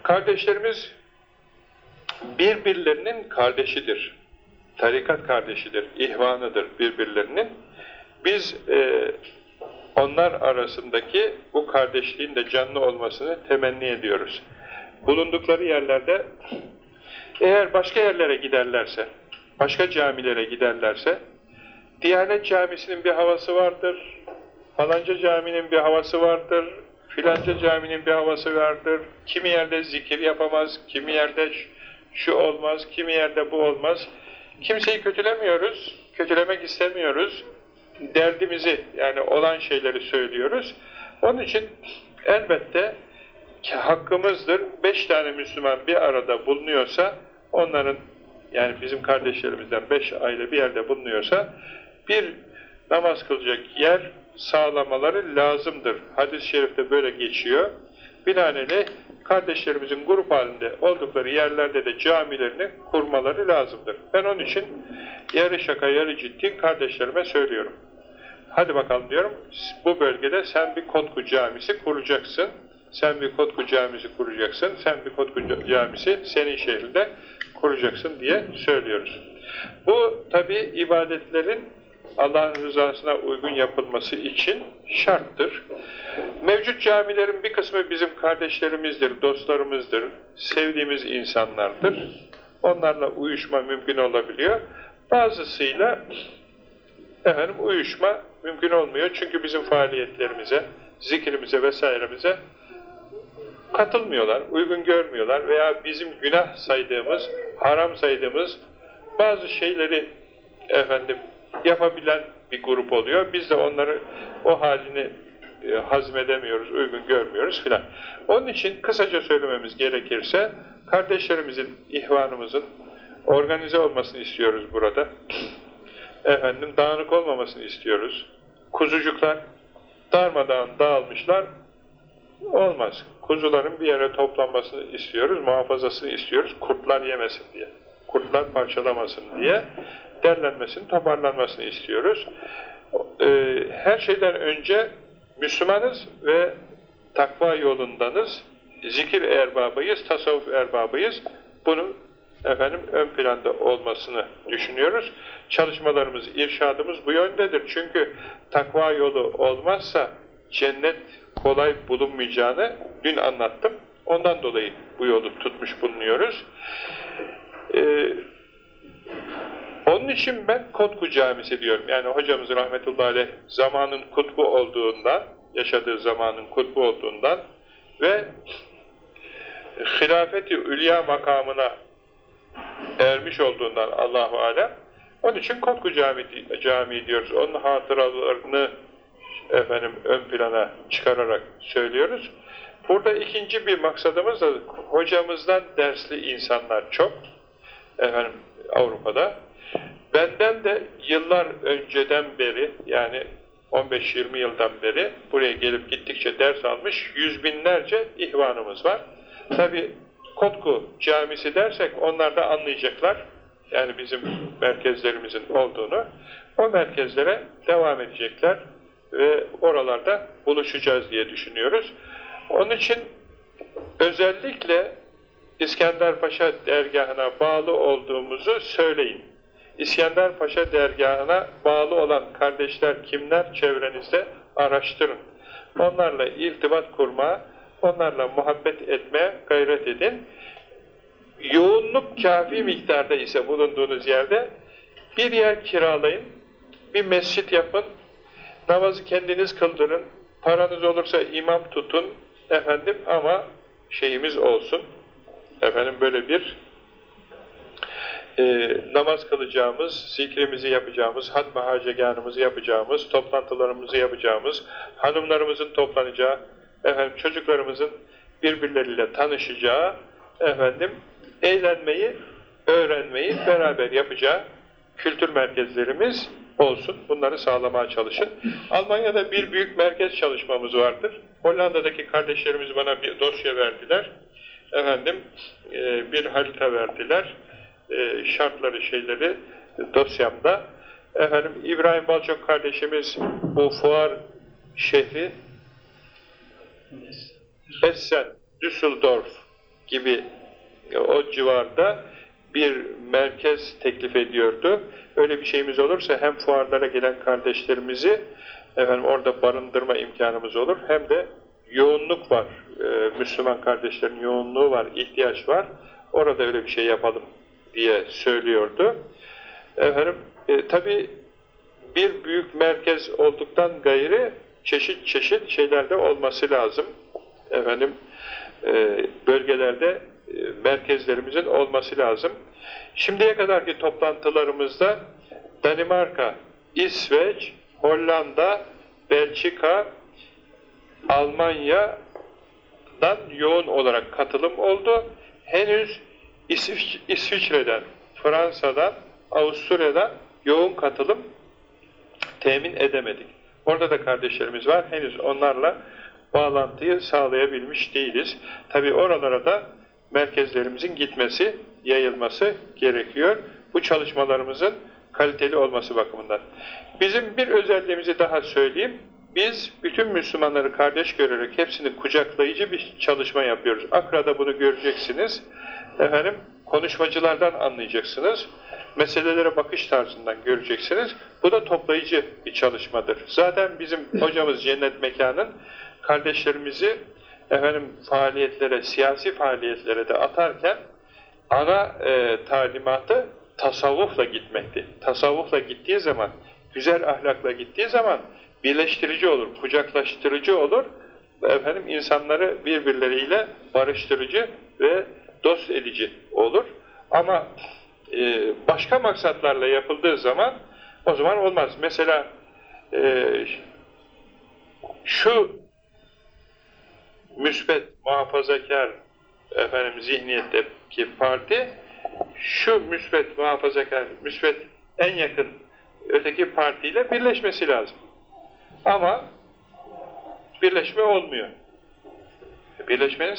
kardeşlerimiz birbirlerinin kardeşidir. Tarikat kardeşidir, ihvanıdır birbirlerinin. Biz e, onlar arasındaki bu kardeşliğin de canlı olmasını temenni ediyoruz. Bulundukları yerlerde eğer başka yerlere giderlerse, başka camilere giderlerse, Diyanet Camisi'nin bir havası vardır, falanca caminin bir havası vardır, filanca caminin bir havası vardır, kimi yerde zikir yapamaz, kimi yerde şu olmaz, kimi yerde bu olmaz. Kimseyi kötülemiyoruz, kötülemek istemiyoruz. Derdimizi, yani olan şeyleri söylüyoruz. Onun için elbette hakkımızdır. Beş tane Müslüman bir arada bulunuyorsa, onların, yani bizim kardeşlerimizden beş aile bir yerde bulunuyorsa, bir namaz kılacak yer sağlamaları lazımdır. Hadis-i şerifte böyle geçiyor. Binaenaleyh kardeşlerimizin grup halinde oldukları yerlerde de camilerini kurmaları lazımdır. Ben onun için yarı şaka yarı ciddi kardeşlerime söylüyorum. Hadi bakalım diyorum, bu bölgede sen bir Kotku camisi kuracaksın, sen bir Kotku camisi kuracaksın, sen bir Kotku camisi senin şehrinde kuracaksın diye söylüyoruz. Bu tabi ibadetlerin Allah'ın rızasına uygun yapılması için şarttır. Mevcut camilerin bir kısmı bizim kardeşlerimizdir, dostlarımızdır, sevdiğimiz insanlardır. Onlarla uyuşma mümkün olabiliyor. Bazısıyla efendim uyuşma mümkün olmuyor. Çünkü bizim faaliyetlerimize, zikrimize vesairemize katılmıyorlar, uygun görmüyorlar veya bizim günah saydığımız, haram saydığımız bazı şeyleri efendim yapabilen bir grup oluyor. Biz de onları o halini e, hazmedemiyoruz, uygun görmüyoruz filan. Onun için kısaca söylememiz gerekirse kardeşlerimizin, ihvanımızın organize olmasını istiyoruz burada. Efendim dağınık olmamasını istiyoruz. Kuzucuklar darmadağın dağılmışlar. Olmaz. Kuzuların bir yere toplanmasını istiyoruz, muhafazasını istiyoruz. Kurtlar yemesin diye. Kurtlar parçalamasın diye derlenmesini, toparlanmasını istiyoruz. Ee, her şeyden önce Müslümanız ve takva yolundanız. Zikir erbabıyız, tasavvuf erbabıyız. Bunu efendim ön planda olmasını düşünüyoruz. Çalışmalarımız, irşadımız bu yöndedir. Çünkü takva yolu olmazsa cennet kolay bulunmayacağını dün anlattım. Ondan dolayı bu yolu tutmuş bulunuyoruz. Ee, onun için ben Kotku Camisi diyorum. Yani hocamız rahmetullahi aleyh zamanın kutbu olduğundan, yaşadığı zamanın kutbu olduğundan ve hilafeti ülya makamına ermiş olduğundan Allahu alem onun için Kotku Camii, Camii diyoruz. Onun hatıralarını efendim ön plana çıkararak söylüyoruz. Burada ikinci bir maksadımız da hocamızdan dersli insanlar çok. Efendim Avrupa'da. Benden de yıllar önceden beri yani 15-20 yıldan beri buraya gelip gittikçe ders almış yüz binlerce ihvanımız var. Tabi Kotku camisi dersek onlar da anlayacaklar. Yani bizim merkezlerimizin olduğunu. O merkezlere devam edecekler ve oralarda buluşacağız diye düşünüyoruz. Onun için özellikle İskender Paşa dergahına bağlı olduğumuzu söyleyin. İskender Paşa dergahına bağlı olan kardeşler kimler çevrenizde araştırın. Onlarla irtibat kurma, onlarla muhabbet etmeye gayret edin. Yoğunluk kafi miktarda ise bulunduğunuz yerde bir yer kiralayın, bir mescit yapın, namazı kendiniz kıldırın, paranız olursa imam tutun, efendim ama şeyimiz olsun, efendim böyle bir e, namaz kılacağımız, zikrimizi yapacağımız, hatma haceganımızı yapacağımız, toplantılarımızı yapacağımız, hanımlarımızın toplanacağı, efendim çocuklarımızın birbirleriyle tanışacağı, efendim eğlenmeyi, öğrenmeyi beraber yapacağı kültür merkezlerimiz olsun. Bunları sağlamaya çalışın. Almanya'da bir büyük merkez çalışmamız vardır. Hollanda'daki kardeşlerimiz bana bir dosya verdiler. Efendim e, bir harita verdiler. E, şartları, şeyleri dosyamda. Efendim İbrahim Balçok kardeşimiz bu fuar şehri Essen, Düsseldorf gibi o civarda bir merkez teklif ediyordu. Öyle bir şeyimiz olursa hem fuarlara gelen kardeşlerimizi efendim orada barındırma imkanımız olur hem de yoğunluk var. Ee, Müslüman kardeşlerin yoğunluğu var, ihtiyaç var. Orada öyle bir şey yapalım diye söylüyordu. Efendim e, tabi bir büyük merkez olduktan gayri çeşit çeşit şeyler de olması lazım. Efendim e, bölgelerde merkezlerimizin olması lazım. Şimdiye kadarki toplantılarımızda Danimarka, İsveç, Hollanda, Belçika, Almanya'dan yoğun olarak katılım oldu. Henüz İsviç İsviçre'den, Fransa'dan, Avusturya'dan yoğun katılım temin edemedik. Orada da kardeşlerimiz var. Henüz onlarla bağlantıyı sağlayabilmiş değiliz. Tabi oralara da merkezlerimizin gitmesi, yayılması gerekiyor. Bu çalışmalarımızın kaliteli olması bakımından. Bizim bir özelliğimizi daha söyleyeyim. Biz bütün Müslümanları kardeş görerek hepsini kucaklayıcı bir çalışma yapıyoruz. Akra'da bunu göreceksiniz. Efendim, konuşmacılardan anlayacaksınız. Meselelere bakış tarzından göreceksiniz. Bu da toplayıcı bir çalışmadır. Zaten bizim hocamız Cennet Mekan'ın kardeşlerimizi efendim faaliyetlere, siyasi faaliyetlere de atarken ana e, talimatı tasavvufla gitmekti. Tasavvufla gittiği zaman, güzel ahlakla gittiği zaman birleştirici olur, kucaklaştırıcı olur. Efendim insanları birbirleriyle barıştırıcı ve dost edici olur. Ama e, başka maksatlarla yapıldığı zaman o zaman olmaz. Mesela e, şu müsbet, muhafazakar efendim zihniyetteki parti şu müsbet, muhafazakar, müsbet en yakın öteki partiyle birleşmesi lazım. Ama birleşme olmuyor. Birleşmenin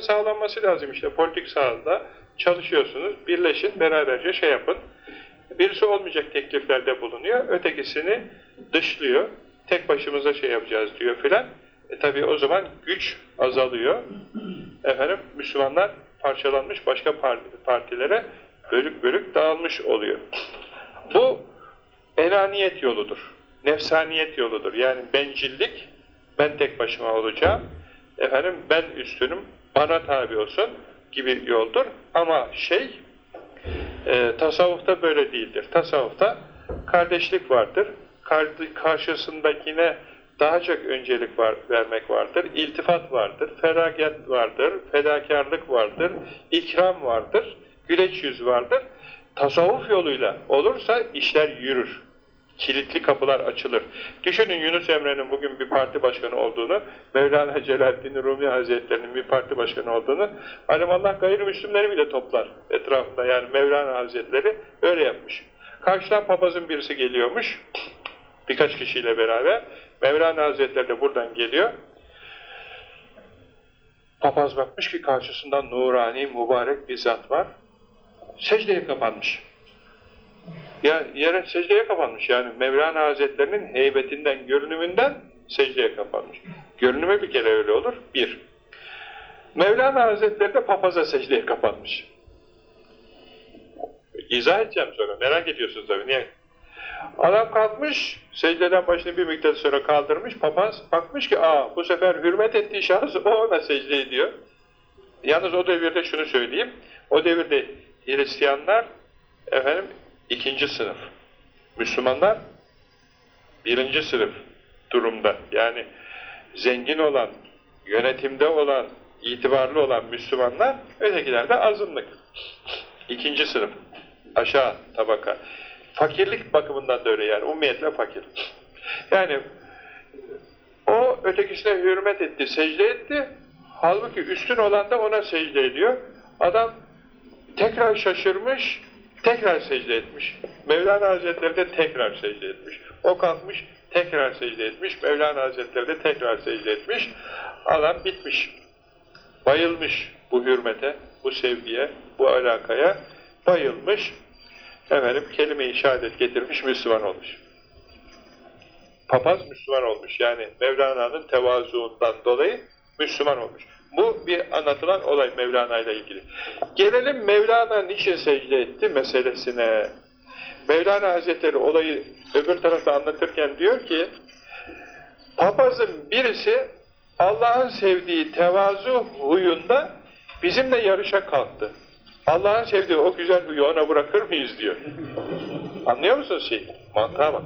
sağlanması, lazım işte. Politik sahada çalışıyorsunuz, birleşin, beraberce şey yapın. Birisi olmayacak tekliflerde bulunuyor, ötekisini dışlıyor. Tek başımıza şey yapacağız diyor filan. E tabi o zaman güç azalıyor. Efendim Müslümanlar parçalanmış başka partilere bölük bölük dağılmış oluyor. Bu enaniyet yoludur. Nefsaniyet yoludur. Yani bencillik, ben tek başıma olacağım, efendim ben üstünüm, bana tabi olsun gibi yoldur. Ama şey, e, tasavvufta böyle değildir. Tasavvufta kardeşlik vardır. Karşısındakine daha çok öncelik var, vermek vardır. İltifat vardır, feragat vardır, fedakarlık vardır, ikram vardır, güleç yüz vardır. Tasavvuf yoluyla olursa işler yürür. Kilitli kapılar açılır. Düşünün Yunus Emre'nin bugün bir parti başkanı olduğunu, Mevlana Celaleddin Rumi Hazretleri'nin bir parti başkanı olduğunu, alimallah gayrimüslimleri bile toplar etrafında. Yani Mevlana Hazretleri öyle yapmış. Karşıdan papazın birisi geliyormuş, birkaç kişiyle beraber. Mevlana Hazretleri de buradan geliyor. Papaz bakmış ki karşısında nurani, mübarek bir zat var. Secdeye kapanmış. Ya yere secdeye kapanmış. Yani Mevlana Hazretlerinin heybetinden, görünümünden secdeye kapanmış. Görünümü bir kere öyle olur. Bir. Mevlana Hazretleri de papaza secdeye kapanmış. İzah edeceğim sonra. Merak ediyorsunuz tabii. Niye? Adam kalkmış, secdeden başını bir miktar sonra kaldırmış, papaz bakmış ki aa bu sefer hürmet ettiği şahıs o ona secde ediyor. Yalnız o devirde şunu söyleyeyim, o devirde Hristiyanlar efendim ikinci sınıf, Müslümanlar birinci sınıf durumda. Yani zengin olan, yönetimde olan, itibarlı olan Müslümanlar ötekilerde azınlık. İkinci sınıf, aşağı tabaka. Fakirlik bakımından da öyle yani. Ummiyetle fakir. Yani o ötekisine hürmet etti, secde etti. Halbuki üstün olan da ona secde ediyor. Adam tekrar şaşırmış, tekrar secde etmiş. Mevlana Hazretleri de tekrar secde etmiş. O kalkmış, tekrar secde etmiş. Mevlana Hazretleri de tekrar secde etmiş. Adam bitmiş. Bayılmış bu hürmete, bu sevgiye, bu alakaya. Bayılmış efendim kelime-i şehadet getirmiş, Müslüman olmuş. Papaz Müslüman olmuş. Yani Mevlana'nın tevazuundan dolayı Müslüman olmuş. Bu bir anlatılan olay Mevlana ile ilgili. Gelelim Mevlana niçin secde etti meselesine. Mevlana Hazretleri olayı öbür tarafta anlatırken diyor ki papazın birisi Allah'ın sevdiği tevazu huyunda bizimle yarışa kalktı. Allah'ın sevdiği o güzel huyu ona bırakır mıyız diyor. Anlıyor musun şey? Mantığa bak.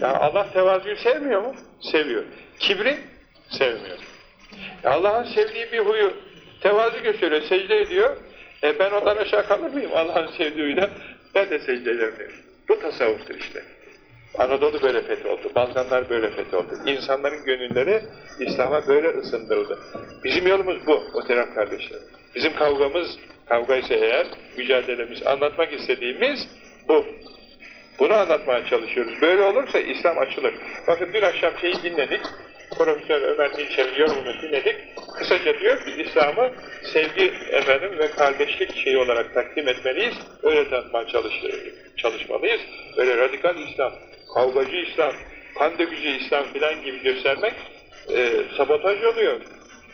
Ya Allah tevazuyu sevmiyor mu? Seviyor. Kibri sevmiyor. Allah'ın sevdiği bir huyu tevazu gösteriyor, secde ediyor. E ben ondan aşağı kalır mıyım Allah'ın sevdiği huyla? Ben de secde ederim. Bu tasavvuftur işte. Anadolu böyle fetholdu, Balkanlar böyle fetholdu. İnsanların gönülleri İslam'a böyle ısındırıldı. Bizim yolumuz bu, o taraf kardeşler. Bizim kavgamız, kavga ise eğer, mücadelemiz, anlatmak istediğimiz bu. Bunu anlatmaya çalışıyoruz. Böyle olursa İslam açılır. Bakın dün akşam şeyi dinledik, Profesör Ömer Dinçer'in yorumunu dinledik. Kısaca diyor ki İslam'ı sevgi efendim ve kardeşlik şeyi olarak takdim etmeliyiz. Öyle tanıtmaya çalışmalıyız. Öyle radikal İslam, kavgacı İslam, kan İslam filan gibi göstermek e, sabotaj oluyor.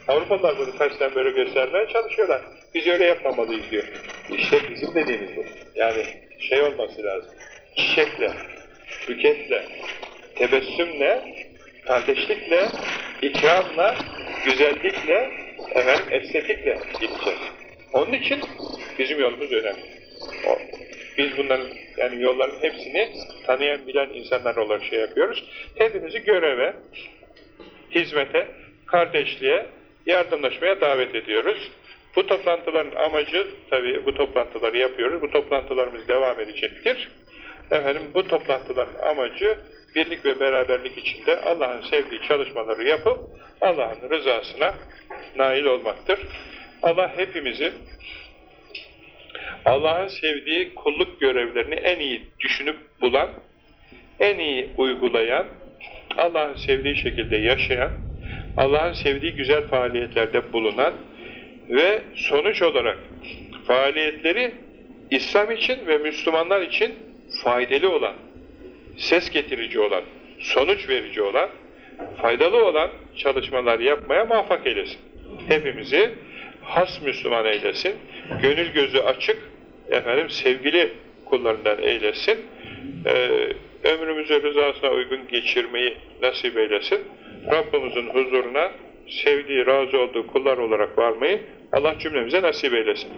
Avrupalılar bunu tersten böyle göstermeye çalışıyorlar. Biz öyle yapmamalıyız diyor. İşte bizim dediğimiz bu. Yani şey olması lazım. Çiçekle, büketle, tebessümle, kardeşlikle, ikramla, güzellikle, efendim, estetikle gideceğiz. Onun için bizim yolumuz önemli. Biz bunların yani yolların hepsini tanıyan bilen insanlar olarak şey yapıyoruz. Hepimizi göreve, hizmete, kardeşliğe, yardımlaşmaya davet ediyoruz. Bu toplantıların amacı, tabii bu toplantıları yapıyoruz, bu toplantılarımız devam edecektir. Efendim bu toplantıların amacı birlik ve beraberlik içinde Allah'ın sevdiği çalışmaları yapıp Allah'ın rızasına nail olmaktır. Allah hepimizi Allah'ın sevdiği kulluk görevlerini en iyi düşünüp bulan, en iyi uygulayan, Allah'ın sevdiği şekilde yaşayan, Allah'ın sevdiği güzel faaliyetlerde bulunan ve sonuç olarak faaliyetleri İslam için ve Müslümanlar için faydalı olan, ses getirici olan, sonuç verici olan, faydalı olan çalışmalar yapmaya muvaffak eylesin. Hepimizi has Müslüman eylesin, gönül gözü açık, efendim sevgili kullarından eylesin, ee, ömrümüzü rızasına uygun geçirmeyi nasip eylesin, Rabbimizin huzuruna sevdiği, razı olduğu kullar olarak varmayı Allah cümlemize nasip eylesin.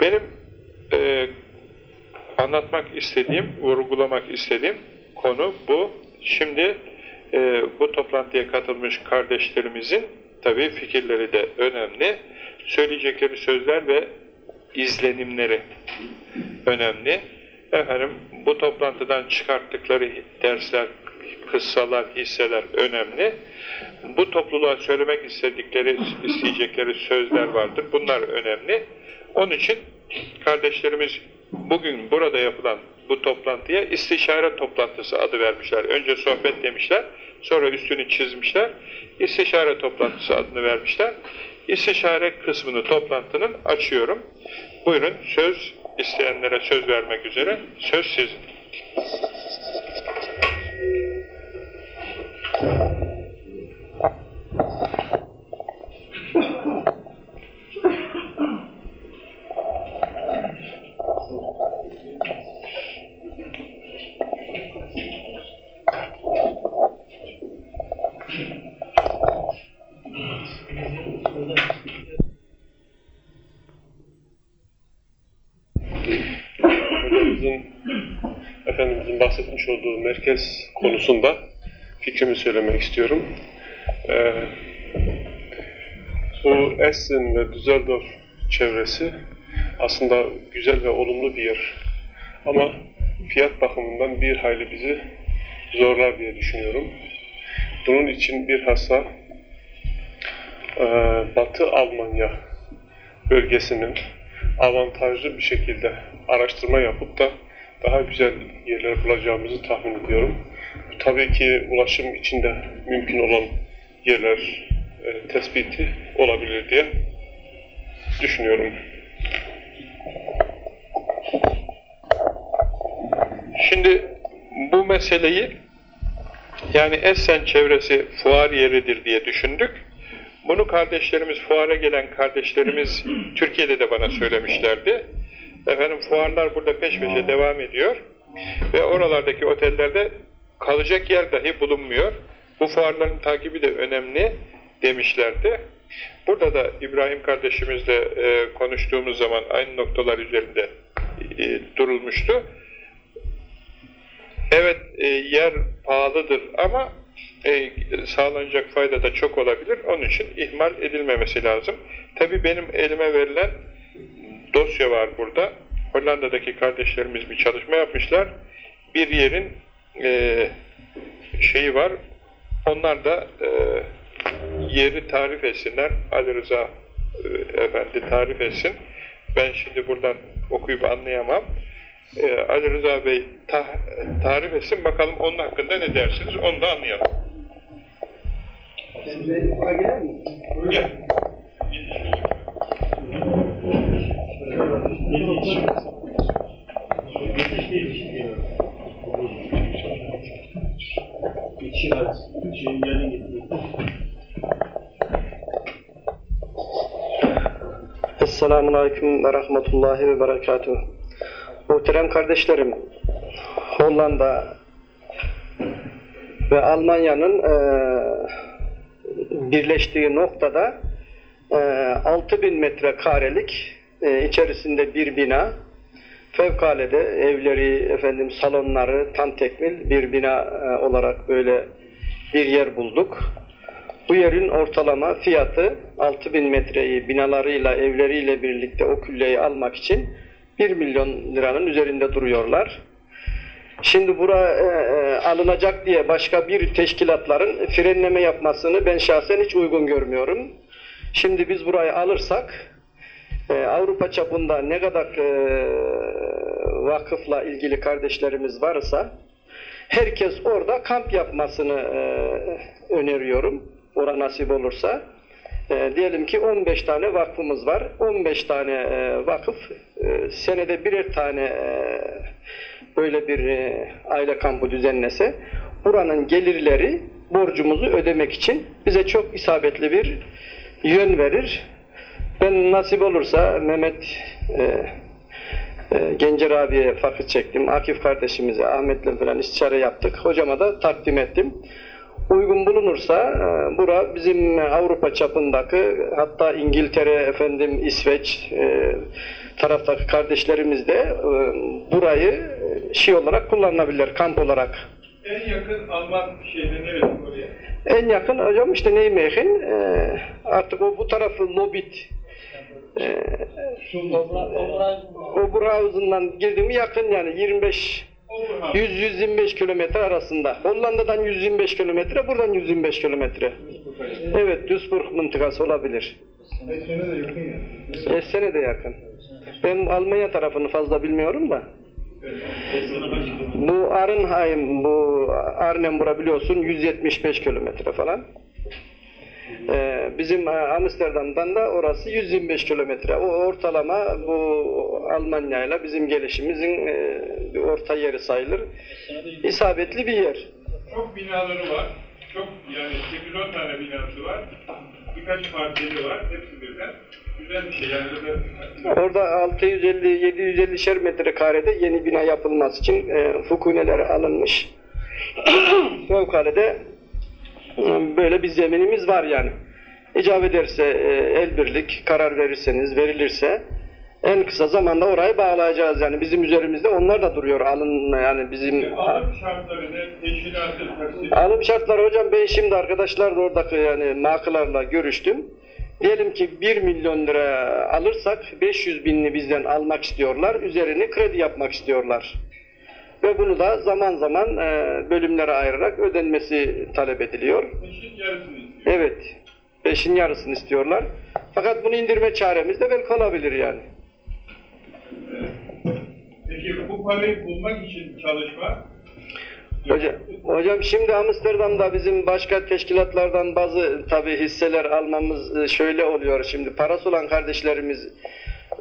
Benim e, anlatmak istediğim, vurgulamak istediğim konu bu. Şimdi e, bu toplantıya katılmış kardeşlerimizin tabii fikirleri de önemli. Söyleyecekleri sözler ve izlenimleri önemli. Efendim bu toplantıdan çıkarttıkları dersler, kıssalar, hisseler önemli. Bu topluluğa söylemek istedikleri, isteyecekleri sözler vardır. Bunlar önemli. Onun için kardeşlerimiz bugün burada yapılan bu toplantıya istişare toplantısı adı vermişler. Önce sohbet demişler, sonra üstünü çizmişler. İstişare toplantısı adını vermişler. İstişare kısmını toplantının açıyorum. Buyurun söz isteyenlere söz vermek üzere. Söz sizin. Olduğu merkez konusunda fikrimi söylemek istiyorum. Ee, bu Essen ve Düsseldorf çevresi aslında güzel ve olumlu bir yer. Ama fiyat bakımından bir hayli bizi zorlar diye düşünüyorum. Bunun için bir hassa e, Batı Almanya bölgesinin avantajlı bir şekilde araştırma yapıp da daha güzel yerler bulacağımızı tahmin ediyorum. Tabii ki ulaşım içinde mümkün olan yerler e, tespiti olabilir diye düşünüyorum. Şimdi bu meseleyi yani Essen çevresi fuar yeridir diye düşündük. Bunu kardeşlerimiz, fuara gelen kardeşlerimiz Türkiye'de de bana söylemişlerdi. Efendim fuarlar burada peş peşe devam ediyor ve oralardaki otellerde kalacak yer dahi bulunmuyor. Bu fuarların takibi de önemli demişlerdi. Burada da İbrahim kardeşimizle e, konuştuğumuz zaman aynı noktalar üzerinde e, durulmuştu. Evet e, yer pahalıdır ama e, sağlanacak fayda da çok olabilir. Onun için ihmal edilmemesi lazım. Tabi benim elime verilen dosya var burada. Hollanda'daki kardeşlerimiz bir çalışma yapmışlar. Bir yerin e, şeyi var. Onlar da e, yeri tarif etsinler. Ali Rıza e, Efendi tarif etsin. Ben şimdi buradan okuyup anlayamam. E, Ali Rıza Bey ta tarif etsin. Bakalım onun hakkında ne dersiniz? Onu da anlayalım. Gel. Esselamun Aleyküm ve Rahmetullahi ve Berekatuhu. Muhterem kardeşlerim, Hollanda ve Almanya'nın e, birleştiği noktada e, 6000 metrekarelik e, içerisinde bir bina, fevkalede evleri, efendim salonları tam tekmil bir bina e, olarak böyle bir yer bulduk. Bu yerin ortalama fiyatı 6000 metreyi binalarıyla, evleriyle birlikte o külleyi almak için 1 milyon liranın üzerinde duruyorlar. Şimdi buraya e, e, alınacak diye başka bir teşkilatların frenleme yapmasını ben şahsen hiç uygun görmüyorum. Şimdi biz burayı alırsak e, Avrupa çapında ne kadar e, vakıfla ilgili kardeşlerimiz varsa herkes orada kamp yapmasını e, öneriyorum. Ora nasip olursa. E, diyelim ki 15 tane vakfımız var. 15 tane e, vakıf e, senede birer tane e, böyle bir e, aile kampı düzenlese buranın gelirleri borcumuzu ödemek için bize çok isabetli bir yön verir. Ben nasip olursa Mehmet e, e, Gencer abiye fakir çektim. Akif kardeşimize, Ahmet'le falan istişare yaptık. Hocama da takdim ettim. Uygun bulunursa e, bura bizim Avrupa çapındaki hatta İngiltere, efendim İsveç e, taraftaki kardeşlerimiz de e, burayı e, şey olarak kullanabilirler, kamp olarak. En yakın Alman şehri neresi oraya? En yakın hocam işte Nijmegen, e, artık o bu tarafı Lobit, Oberhausen'dan girdiğimi yakın yani 25 100-125 kilometre arasında. Hollanda'dan 125 kilometre, buradan 125 kilometre. Evet, Duisburg mıntıkası olabilir. Essen'e de yakın. Ben Almanya tarafını fazla bilmiyorum da. Bu Arnhem, bu Arnhem bura biliyorsun 175 kilometre falan. Ee, bizim e, Amsterdam'dan da orası 125 kilometre. O ortalama bu Almanya ile bizim gelişimizin e, bir orta yeri sayılır. İsabetli bir yer. Çok binaları var. Çok yani 8-10 tane binası var. Birkaç partili var. Hepsi birden. Güzel bir şey. Yani Orada 650-750'şer metrekarede yeni bina yapılması için e, fukuneler alınmış. Fevkalade e, böyle bir zeminimiz var yani. İcap ederse e, el birlik karar verirseniz, verilirse en kısa zamanda orayı bağlayacağız yani bizim üzerimizde onlar da duruyor alın yani bizim alım şartları ne? Alım şartları hocam ben şimdi arkadaşlar da oradaki yani makılarla görüştüm. Diyelim ki 1 milyon lira alırsak 500 binini bizden almak istiyorlar. Üzerini kredi yapmak istiyorlar. Ve bunu da zaman zaman e, bölümlere ayırarak ödenmesi talep ediliyor. Peşin yarısını istiyor. Evet. Beşin yarısını istiyorlar. Fakat bunu indirme çaremiz de belki olabilir yani. Peki bu parayı bulmak için çalışma Hocam, hocam şimdi Amsterdam'da bizim başka teşkilatlardan bazı tabi hisseler almamız e, şöyle oluyor şimdi parası olan kardeşlerimiz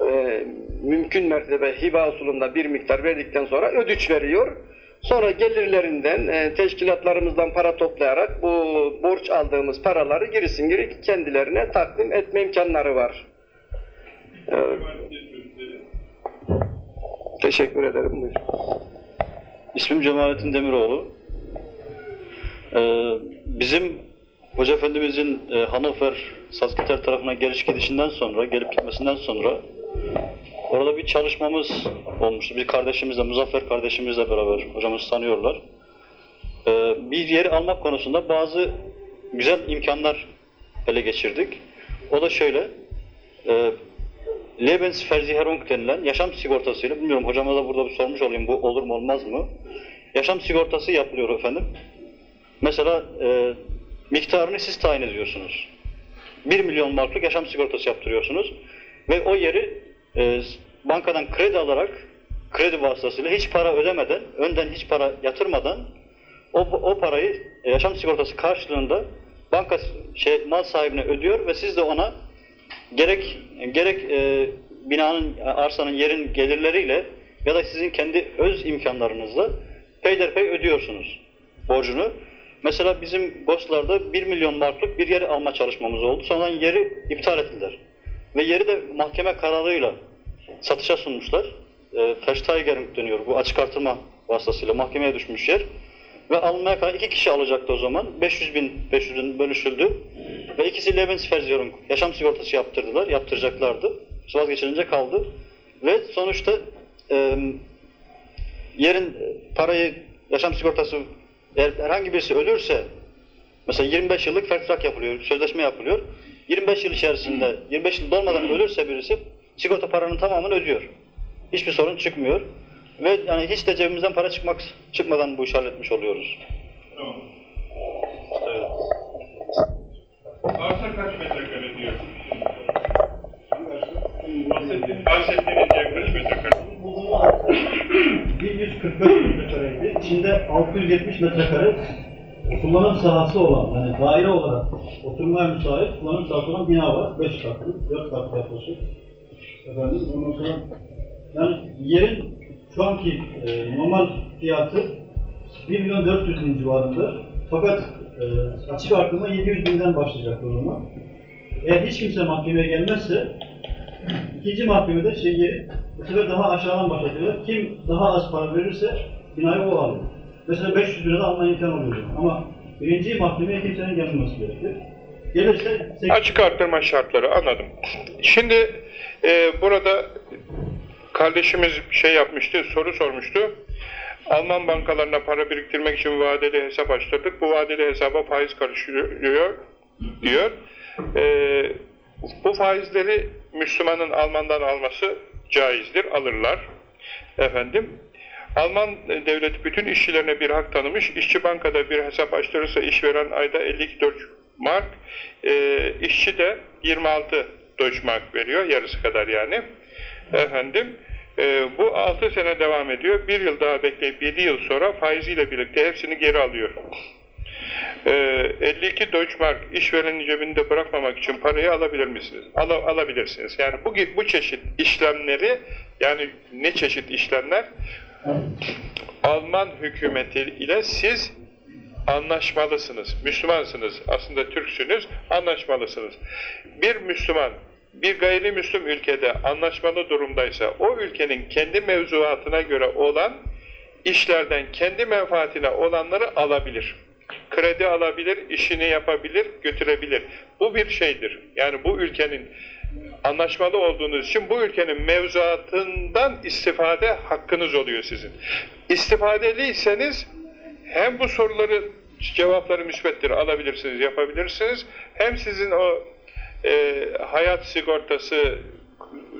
e, mümkün mertebe hibe usulunda bir miktar verdikten sonra ödüç veriyor. Sonra gelirlerinden e, teşkilatlarımızdan para toplayarak bu borç aldığımız paraları girisin geri kendilerine takdim etme imkanları var. E, teşekkür ederim. Buyurun. İsmim Cemalettin Demiroğlu. Bizim Hoca Efendimizin e, Hannover Sazgitar tarafına geliş gidişinden sonra, gelip gitmesinden sonra orada bir çalışmamız olmuştu. Bir kardeşimizle, Muzaffer kardeşimizle beraber, hocamız tanıyorlar. Ee, bir yeri almak konusunda bazı güzel imkanlar ele geçirdik. O da şöyle, e, Lebensversicherung denilen yaşam sigortasıyla, bilmiyorum hocama da burada bir sormuş olayım bu olur mu olmaz mı? Yaşam sigortası yapılıyor efendim. Mesela e, miktarını siz tayin ediyorsunuz. 1 milyon marklık yaşam sigortası yaptırıyorsunuz. Ve o yeri e, bankadan kredi alarak, kredi vasıtasıyla hiç para ödemeden, önden hiç para yatırmadan o, o parayı e, yaşam sigortası karşılığında banka şey, mal sahibine ödüyor ve siz de ona gerek gerek e, binanın, arsanın, yerin gelirleriyle ya da sizin kendi öz imkanlarınızla peyderpey ödüyorsunuz borcunu. Mesela bizim Goslar'da 1 milyon marklık bir yeri alma çalışmamız oldu. Sonradan yeri iptal ettiler. Ve yeri de mahkeme kararıyla satışa sunmuşlar. E, Versteigerung dönüyor bu açık artırma vasıtasıyla mahkemeye düşmüş yer. Ve almaya kadar iki kişi alacaktı o zaman. 500 bin, 500 bin bölüşüldü. Ve ikisi Lebensversicherung, yaşam sigortası yaptırdılar, yaptıracaklardı. Vazgeçilince kaldı. Ve sonuçta e, yerin parayı, yaşam sigortası eğer herhangi birisi ölürse, mesela 25 yıllık fertrak yapılıyor, sözleşme yapılıyor. 25 yıl içerisinde, 25 yıl dolmadan ölürse birisi, sigorta paranın tamamını ödüyor. Hiçbir sorun çıkmıyor. Ve yani hiç de cebimizden para çıkmak çıkmadan bu işi halletmiş oluyoruz. Evet. Arsa kaç metrekare diyor? Bahsettiğiniz bahsettiğiniz yer kaç metrekare? 1145 metrekareydi. İçinde 670 metrekare kullanım sahası olan, yani daire olarak oturmaya müsait kullanım sahası olan bina var. 5 katlı, 4 katlı yaklaşık. Efendim, ondan sonra yani yerin şu anki e, normal fiyatı 1 milyon 400 bin civarında. Fakat e, açık artırma 700 binden başlayacak o zaman. Eğer hiç kimse mahkemeye gelmezse İkinci mahkemede şey yeri bu sefer daha aşağıdan başlatıyorlar. Kim daha az para verirse binayı o alıyor. Mesela 500 lirada alma imkanı oluyor. Ama birinci mahkemeye kimsenin gelmemesi gerekir. Gelirse 8 Açık arttırma şartları anladım. Şimdi e, burada kardeşimiz şey yapmıştı, soru sormuştu. Alman bankalarına para biriktirmek için vadeli hesap açtırdık. Bu vadeli hesaba faiz karışıyor diyor. E, bu faizleri Müslümanın Alman'dan alması caizdir, alırlar. Efendim, Alman devleti bütün işçilerine bir hak tanımış. İşçi bankada bir hesap açtırırsa işveren ayda 52 mark, e, işçi de 26 Deutschmark veriyor, yarısı kadar yani. Efendim, e, bu 6 sene devam ediyor. Bir yıl daha bekleyip 7 yıl sonra faiziyle birlikte hepsini geri alıyor. E, 52 Deutschmark işverenin cebinde bırakmamak için parayı alabilir misiniz? Al, alabilirsiniz. Yani bu, bu çeşit işlemleri, yani ne çeşit işlemler? Alman hükümeti ile siz anlaşmalısınız. Müslümansınız, aslında Türksünüz, anlaşmalısınız. Bir Müslüman, bir gayrimüslim ülkede anlaşmalı durumdaysa, o ülkenin kendi mevzuatına göre olan işlerden kendi menfaatine olanları alabilir. Kredi alabilir, işini yapabilir, götürebilir. Bu bir şeydir. Yani bu ülkenin anlaşmalı olduğunuz için bu ülkenin mevzuatından istifade hakkınız oluyor sizin. İstifadeliyseniz hem bu soruları cevapları müsbettir alabilirsiniz, yapabilirsiniz. Hem sizin o e, hayat sigortası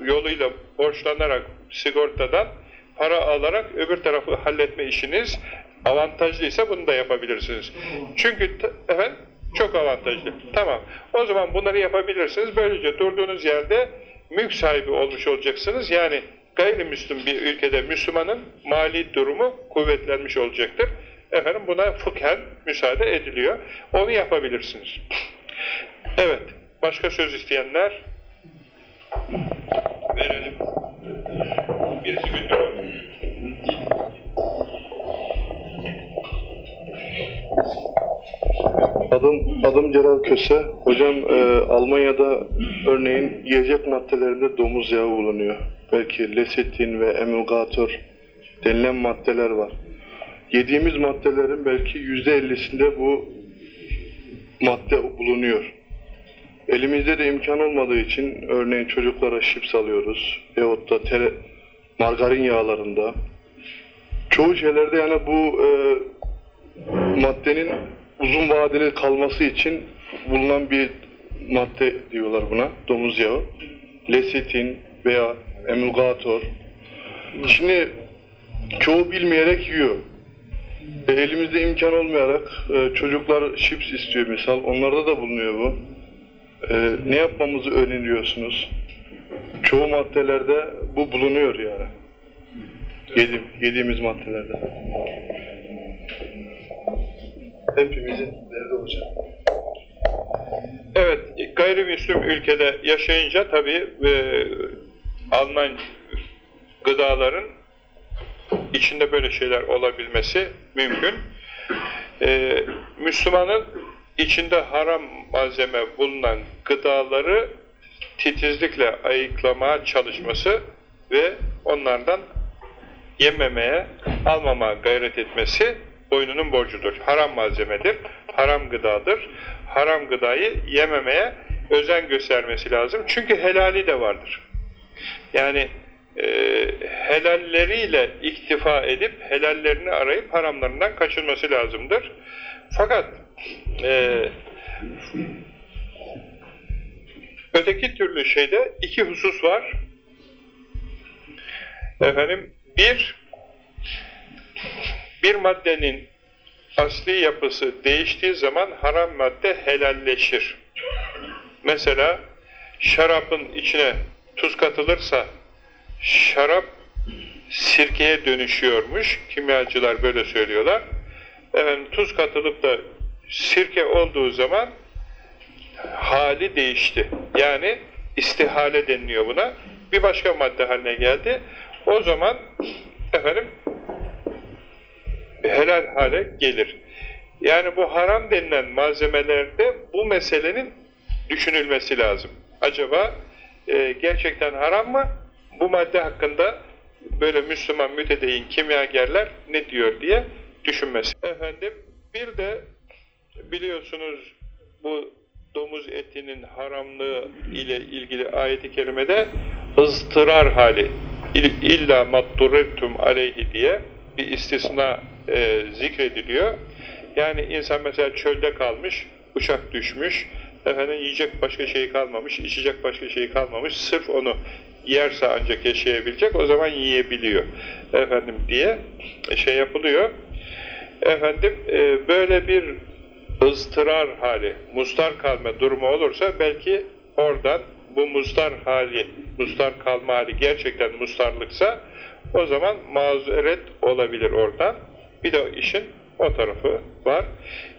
yoluyla borçlanarak sigortadan para alarak öbür tarafı halletme işiniz avantajlıysa bunu da yapabilirsiniz. Çünkü efendim çok avantajlı. Tamam. O zaman bunları yapabilirsiniz. Böylece durduğunuz yerde mülk sahibi olmuş olacaksınız. Yani gayrimüslim bir ülkede Müslümanın mali durumu kuvvetlenmiş olacaktır. Efendim buna fıkhen müsaade ediliyor. Onu yapabilirsiniz. Evet. Başka söz isteyenler? Verelim. Birisi götürüyor. Adım adım Celal Köse. Hocam e, Almanya'da örneğin yiyecek maddelerinde domuz yağı bulunuyor. Belki lesetin ve emulgatör denilen maddeler var. Yediğimiz maddelerin belki yüzde ellisinde bu madde bulunuyor. Elimizde de imkan olmadığı için örneğin çocuklara şips alıyoruz veyahut da tere, margarin yağlarında. Çoğu şeylerde yani bu e, maddenin uzun vadeli kalması için bulunan bir madde diyorlar buna, domuz yağı. Lesetin veya emulgator. Şimdi çoğu bilmeyerek yiyor. E, elimizde imkan olmayarak e, çocuklar chips istiyor misal, onlarda da bulunuyor bu. E, ne yapmamızı öneriyorsunuz? Çoğu maddelerde bu bulunuyor yani. Yedim, yediğimiz maddelerde. Hepimizin derdi hocam. Evet, gayrimüslim ülkede yaşayınca tabii e, Alman gıdaların içinde böyle şeyler olabilmesi mümkün. E, Müslümanın içinde haram malzeme bulunan gıdaları titizlikle ayıklamaya çalışması ve onlardan yememeye, almamaya gayret etmesi boynunun borcudur. Haram malzemedir, haram gıdadır. Haram gıdayı yememeye özen göstermesi lazım. Çünkü helali de vardır. Yani e, helalleriyle iktifa edip helallerini arayıp haramlarından kaçınması lazımdır. Fakat e, öteki türlü şeyde iki husus var. Efendim, bir, Bir maddenin asli yapısı değiştiği zaman haram madde helalleşir. Mesela şarapın içine tuz katılırsa şarap sirkeye dönüşüyormuş. Kimyacılar böyle söylüyorlar. Efendim, tuz katılıp da sirke olduğu zaman hali değişti. Yani istihale deniliyor buna. Bir başka madde haline geldi. O zaman efendim helal hale gelir. Yani bu haram denilen malzemelerde bu meselenin düşünülmesi lazım. Acaba e, gerçekten haram mı? Bu madde hakkında böyle Müslüman mütedeyin kimyagerler ne diyor diye düşünmesi. Efendim bir de biliyorsunuz bu domuz etinin haramlığı ile ilgili ayeti kerimede ıztırar hali İl- illa matturrettum aleyhi diye bir istisna e, zikrediliyor. Yani insan mesela çölde kalmış, uçak düşmüş, efendim yiyecek başka şey kalmamış, içecek başka şey kalmamış, sırf onu yerse ancak yaşayabilecek, o zaman yiyebiliyor. Efendim diye şey yapılıyor. Efendim e, böyle bir ıztırar hali, mustar kalma durumu olursa belki oradan bu mustar hali, mustar kalma hali gerçekten mustarlıksa o zaman mazeret olabilir oradan. Bir de işin o tarafı var.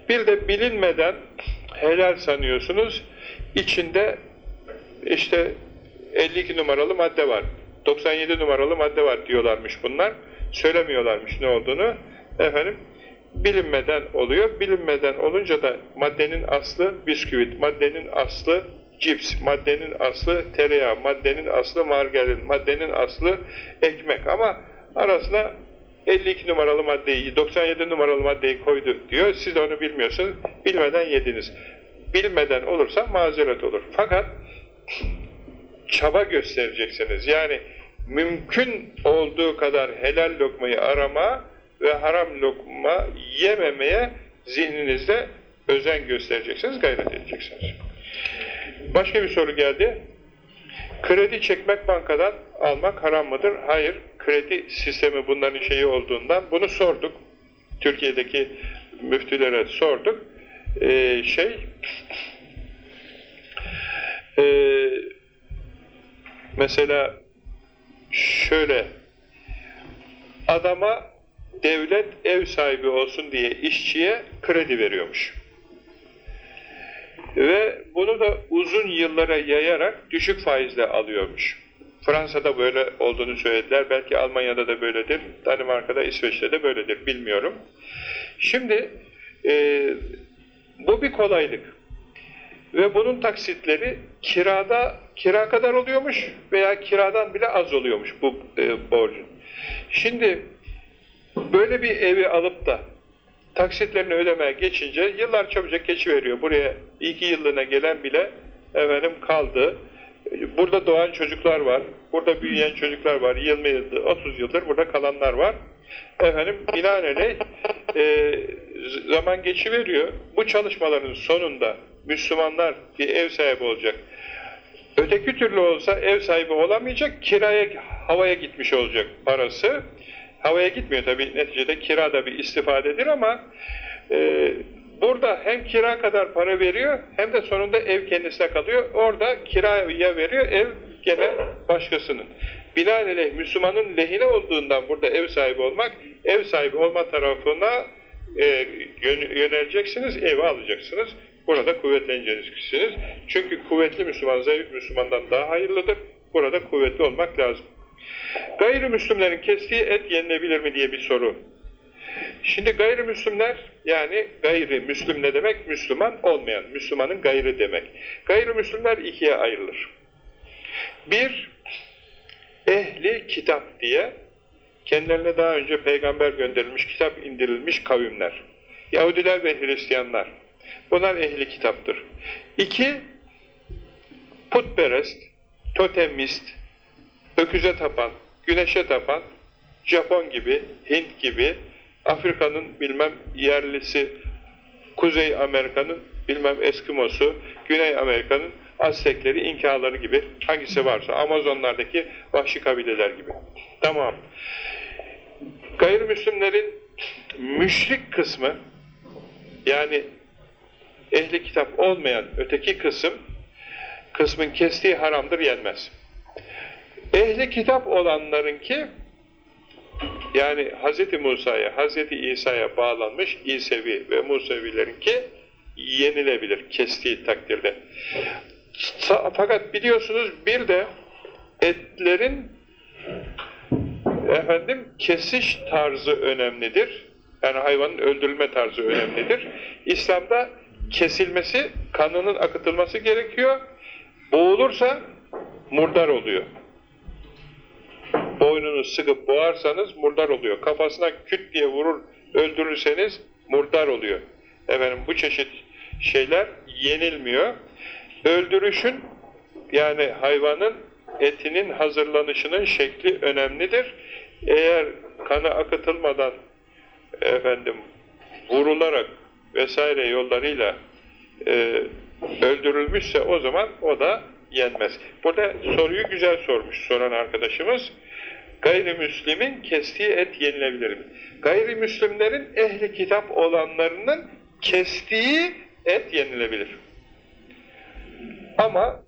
Bir de bilinmeden helal sanıyorsunuz. İçinde işte 52 numaralı madde var. 97 numaralı madde var diyorlarmış bunlar. Söylemiyorlarmış ne olduğunu. Efendim bilinmeden oluyor. Bilinmeden olunca da maddenin aslı bisküvit, maddenin aslı cips, maddenin aslı tereyağı, maddenin aslı margarin, maddenin aslı ekmek ama arasına 52 numaralı maddeyi, 97 numaralı maddeyi koydu diyor. Siz de onu bilmiyorsunuz. Bilmeden yediniz. Bilmeden olursa mazeret olur. Fakat çaba göstereceksiniz. Yani mümkün olduğu kadar helal lokmayı arama ve haram lokma yememeye zihninizde özen göstereceksiniz, gayret edeceksiniz. Başka bir soru geldi. Kredi çekmek bankadan almak haram mıdır? Hayır. Kredi sistemi bunların şeyi olduğundan bunu sorduk. Türkiye'deki müftülere sorduk. Ee, şey ee, mesela şöyle adama devlet ev sahibi olsun diye işçiye kredi veriyormuş. Ve bunu da uzun yıllara yayarak düşük faizle alıyormuş. Fransa'da böyle olduğunu söylediler. Belki Almanya'da da böyledir. Danimarka'da, İsveç'te de böyledir. Bilmiyorum. Şimdi e, bu bir kolaylık. Ve bunun taksitleri kirada kira kadar oluyormuş veya kiradan bile az oluyormuş bu e, borcun. Şimdi böyle bir evi alıp da taksitlerini ödemeye geçince yıllar çabucak geçiveriyor. Buraya iki yıllığına gelen bile efendim kaldı. Burada doğan çocuklar var. Burada büyüyen çocuklar var. 20 yıldır, 30 yıldır burada kalanlar var. Efendim binaenaleyh e, zaman geçiveriyor. Bu çalışmaların sonunda Müslümanlar bir ev sahibi olacak. Öteki türlü olsa ev sahibi olamayacak, kiraya, havaya gitmiş olacak parası. Havaya gitmiyor tabii neticede kira da bir istifadedir ama e, burada hem kira kadar para veriyor hem de sonunda ev kendisine kalıyor. Orada kiraya veriyor, ev gene başkasının. Binaenaleyh Müslümanın lehine olduğundan burada ev sahibi olmak, ev sahibi olma tarafına e, yöneleceksiniz, evi alacaksınız. Burada kuvvetleneceksiniz. Çünkü kuvvetli Müslüman, zayıf Müslümandan daha hayırlıdır. Burada kuvvetli olmak lazım. Gayrimüslimlerin kestiği et yenilebilir mi diye bir soru. Şimdi gayrimüslimler yani gayrimüslim ne demek? Müslüman olmayan, Müslümanın gayrı demek. Gayrimüslimler ikiye ayrılır. Bir, ehli kitap diye kendilerine daha önce peygamber gönderilmiş, kitap indirilmiş kavimler. Yahudiler ve Hristiyanlar. Bunlar ehli kitaptır. İki, putperest, totemist, öküze tapan, güneşe tapan, Japon gibi, Hint gibi, Afrika'nın bilmem yerlisi, Kuzey Amerika'nın bilmem Eskimosu, Güney Amerika'nın Aztekleri, İnkaları gibi hangisi varsa, Amazonlardaki vahşi kabileler gibi. Tamam. Gayrimüslimlerin müşrik kısmı yani ehli kitap olmayan öteki kısım kısmın kestiği haramdır yenmez. Ehli kitap olanlarınki yani Hz. Musa'ya, Hz. İsa'ya bağlanmış İsevi ve Musevilerinki yenilebilir kestiği takdirde. Fakat biliyorsunuz bir de etlerin efendim kesiş tarzı önemlidir. Yani hayvanın öldürülme tarzı önemlidir. İslam'da kesilmesi, kanının akıtılması gerekiyor. Boğulursa murdar oluyor. Boynunu sıkıp boğarsanız murdar oluyor. Kafasına küt diye vurur, öldürürseniz murdar oluyor. Efendim bu çeşit şeyler yenilmiyor. Öldürüşün yani hayvanın etinin hazırlanışının şekli önemlidir. Eğer kanı akıtılmadan efendim vurularak vesaire yollarıyla e, öldürülmüşse o zaman o da yenmez. Burada soruyu güzel sormuş soran arkadaşımız. Gayrimüslimin kestiği et yenilebilir mi? Gayrimüslimlerin ehli kitap olanlarının kestiği et yenilebilir. Ama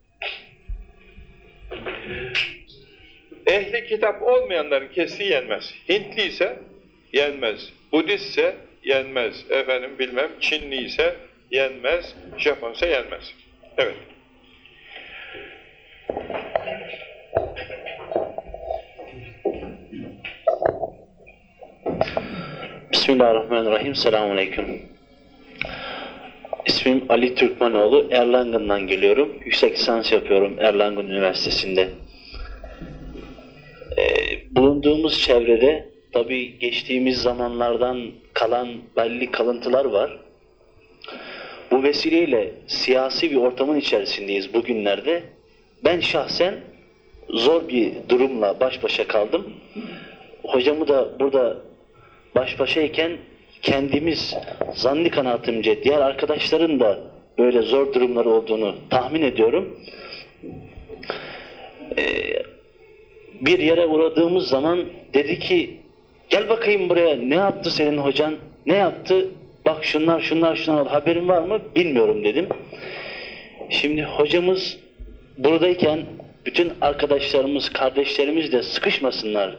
ehli kitap olmayanların kestiği yenmez. Hintli ise yenmez. Budistse yenmez. Efendim bilmem Çinli ise yenmez. Japonsa yenmez. Evet. Bismillahirrahmanirrahim. Selamun Aleyküm. İsmim Ali Türkmenoğlu. Erlangen'dan geliyorum. Yüksek lisans yapıyorum Erlangen Üniversitesi'nde. Ee, bulunduğumuz çevrede tabi geçtiğimiz zamanlardan kalan belli kalıntılar var. Bu vesileyle siyasi bir ortamın içerisindeyiz bugünlerde. Ben şahsen zor bir durumla baş başa kaldım. Hocamı da burada baş başayken kendimiz zanni kanaatimce diğer arkadaşların da böyle zor durumları olduğunu tahmin ediyorum. Ee, bir yere uğradığımız zaman dedi ki gel bakayım buraya ne yaptı senin hocan ne yaptı bak şunlar şunlar şunlar haberin var mı bilmiyorum dedim. Şimdi hocamız buradayken bütün arkadaşlarımız kardeşlerimiz de sıkışmasınlar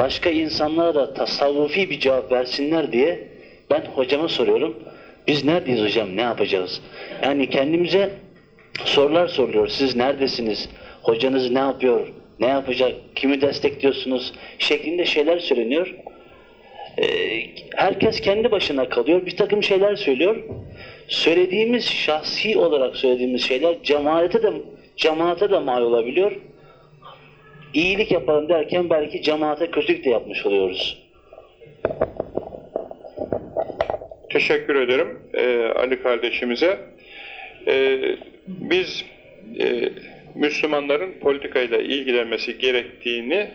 başka insanlara da tasavvufi bir cevap versinler diye ben hocama soruyorum. Biz neredeyiz hocam, ne yapacağız? Yani kendimize sorular soruyor. Siz neredesiniz? Hocanız ne yapıyor? Ne yapacak? Kimi destekliyorsunuz? Şeklinde şeyler söyleniyor. Ee, herkes kendi başına kalıyor. Bir takım şeyler söylüyor. Söylediğimiz, şahsi olarak söylediğimiz şeyler cemaate de, cemaate de mal olabiliyor iyilik yapalım derken belki cemaate kötülük de yapmış oluyoruz. Teşekkür ederim e, Ali kardeşimize. E, biz e, Müslümanların politikayla ilgilenmesi gerektiğini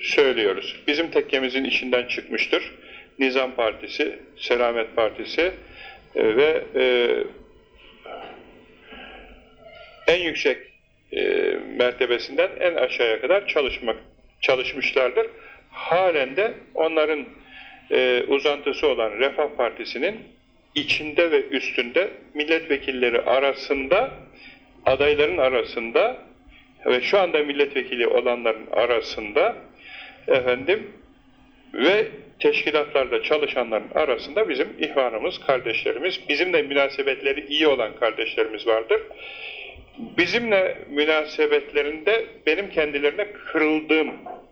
söylüyoruz. Bizim tekkemizin içinden çıkmıştır. Nizam Partisi, Selamet Partisi e, ve e, en yüksek mertebesinden en aşağıya kadar çalışmak çalışmışlardır. Halen de onların e, uzantısı olan Refah Partisi'nin içinde ve üstünde milletvekilleri arasında adayların arasında ve şu anda milletvekili olanların arasında efendim ve teşkilatlarda çalışanların arasında bizim ihvanımız, kardeşlerimiz, bizimle münasebetleri iyi olan kardeşlerimiz vardır bizimle münasebetlerinde benim kendilerine kırıldığım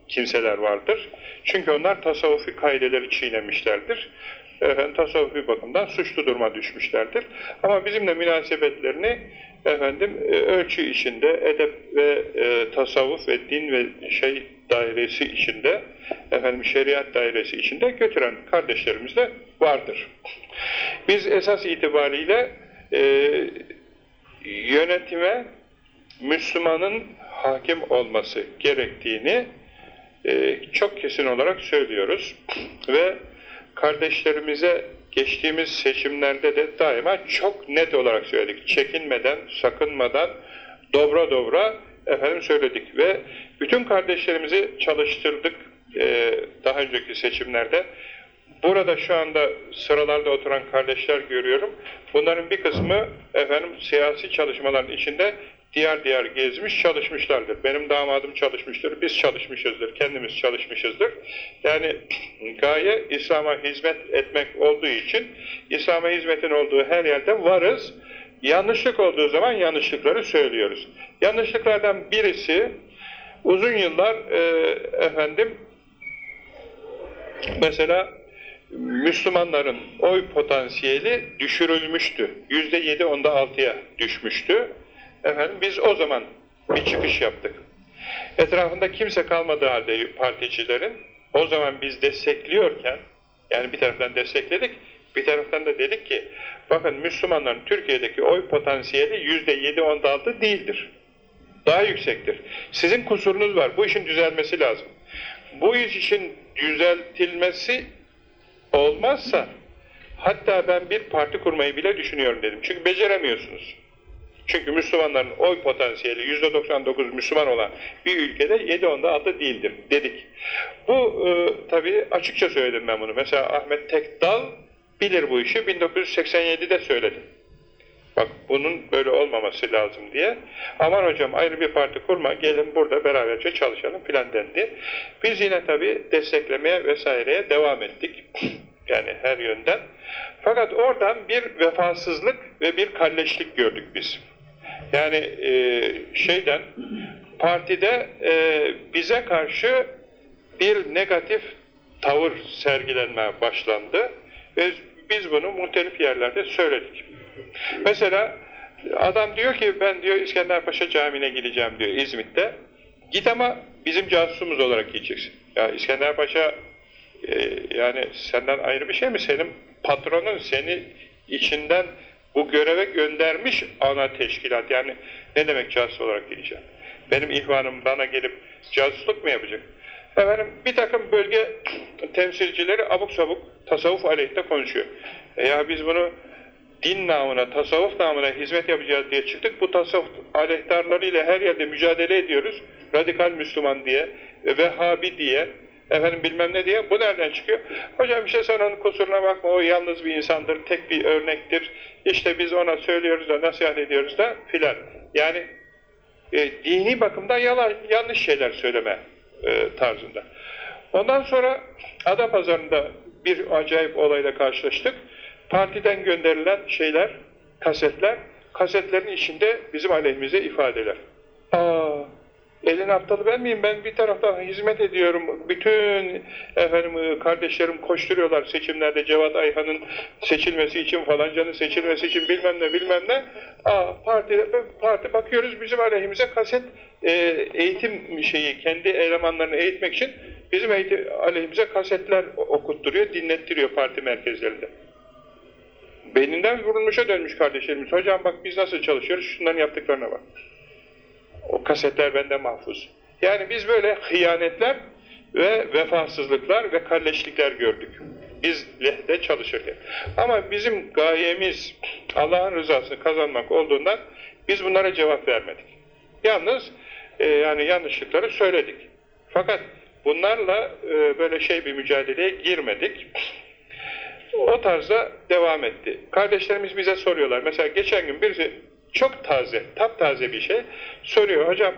kimseler vardır. Çünkü onlar tasavvufi kaideleri çiğnemişlerdir. Efendim, tasavvufi bakımdan suçlu duruma düşmüşlerdir. Ama bizimle münasebetlerini efendim e, ölçü içinde, edep ve e, tasavvuf ve din ve şey dairesi içinde, efendim şeriat dairesi içinde götüren kardeşlerimiz de vardır. Biz esas itibariyle e, yönetime Müslümanın hakim olması gerektiğini e, çok kesin olarak söylüyoruz. Ve kardeşlerimize geçtiğimiz seçimlerde de daima çok net olarak söyledik. Çekinmeden, sakınmadan, dobra dobra efendim söyledik ve bütün kardeşlerimizi çalıştırdık e, daha önceki seçimlerde. Burada şu anda sıralarda oturan kardeşler görüyorum. Bunların bir kısmı efendim siyasi çalışmaların içinde diğer diğer gezmiş çalışmışlardır. Benim damadım çalışmıştır, biz çalışmışızdır, kendimiz çalışmışızdır. Yani gaye İslam'a hizmet etmek olduğu için İslam'a hizmetin olduğu her yerde varız. Yanlışlık olduğu zaman yanlışlıkları söylüyoruz. Yanlışlıklardan birisi uzun yıllar e, efendim mesela Müslümanların oy potansiyeli düşürülmüştü. Yüzde yedi onda altıya düşmüştü. Efendim biz o zaman bir çıkış yaptık. Etrafında kimse kalmadığı halde particilerin o zaman biz destekliyorken yani bir taraftan destekledik bir taraftan da dedik ki bakın Müslümanların Türkiye'deki oy potansiyeli yüzde yedi onda altı değildir. Daha yüksektir. Sizin kusurunuz var. Bu işin düzelmesi lazım. Bu iş için düzeltilmesi olmazsa hatta ben bir parti kurmayı bile düşünüyorum dedim. Çünkü beceremiyorsunuz. Çünkü Müslümanların oy potansiyeli %99 Müslüman olan bir ülkede 7 onda 6 değildir dedik. Bu e, tabii açıkça söyledim ben bunu. Mesela Ahmet Tekdal bilir bu işi 1987'de söyledim. Bak bunun böyle olmaması lazım diye. Aman hocam ayrı bir parti kurma, gelin burada beraberce çalışalım filan dendi. Biz yine tabii desteklemeye vesaireye devam ettik. Yani her yönden. Fakat oradan bir vefasızlık ve bir kalleşlik gördük biz. Yani e, şeyden, partide e, bize karşı bir negatif tavır sergilenmeye başlandı ve biz bunu muhtelif yerlerde söyledik. Mesela adam diyor ki ben diyor İskenderpaşa Camii'ne gideceğim diyor İzmit'te. Git ama bizim casusumuz olarak gideceksin. Ya İskenderpaşa e, yani senden ayrı bir şey mi? Senin patronun seni içinden bu göreve göndermiş ana teşkilat. Yani ne demek casus olarak gideceğim? Benim ihvanım bana gelip casusluk mu yapacak? Efendim bir takım bölge temsilcileri abuk sabuk tasavvuf aleyhinde konuşuyor. E ya biz bunu din namına, tasavvuf namına hizmet yapacağız diye çıktık. Bu tasavvuf aleyhtarlarıyla her yerde mücadele ediyoruz. Radikal Müslüman diye, Vehhabi diye, efendim bilmem ne diye. Bu nereden çıkıyor? Hocam işte sen onun kusuruna bakma, o yalnız bir insandır, tek bir örnektir. İşte biz ona söylüyoruz da, nasihat ediyoruz da filan. Yani e, dini bakımdan yalan, yanlış şeyler söyleme e, tarzında. Ondan sonra Adapazarı'nda bir acayip olayla karşılaştık. Partiden gönderilen şeyler, kasetler, kasetlerin içinde bizim aleyhimize ifadeler. Aa, elin aptalı ben miyim? Ben bir taraftan hizmet ediyorum. Bütün efendim kardeşlerim koşturuyorlar seçimlerde Cevat Ayhan'ın seçilmesi için falancanın seçilmesi için bilmem ne bilmem ne. Aa, parti, parti bakıyoruz bizim aleyhimize kaset e, eğitim şeyi kendi elemanlarını eğitmek için bizim aleyhimize kasetler okutturuyor, dinlettiriyor parti merkezlerinde. Beyninden vurulmuşa dönmüş kardeşlerimiz. Hocam bak biz nasıl çalışıyoruz, şunların yaptıklarına bak. O kasetler bende mahfuz. Yani biz böyle hıyanetler ve vefasızlıklar ve kalleşlikler gördük. Biz lehde çalışırken. Ama bizim gayemiz Allah'ın rızasını kazanmak olduğundan biz bunlara cevap vermedik. Yalnız e, yani yanlışlıkları söyledik. Fakat bunlarla e, böyle şey bir mücadeleye girmedik. O tarzda devam etti. Kardeşlerimiz bize soruyorlar. Mesela geçen gün birisi çok taze, taptaze bir şey soruyor. Hocam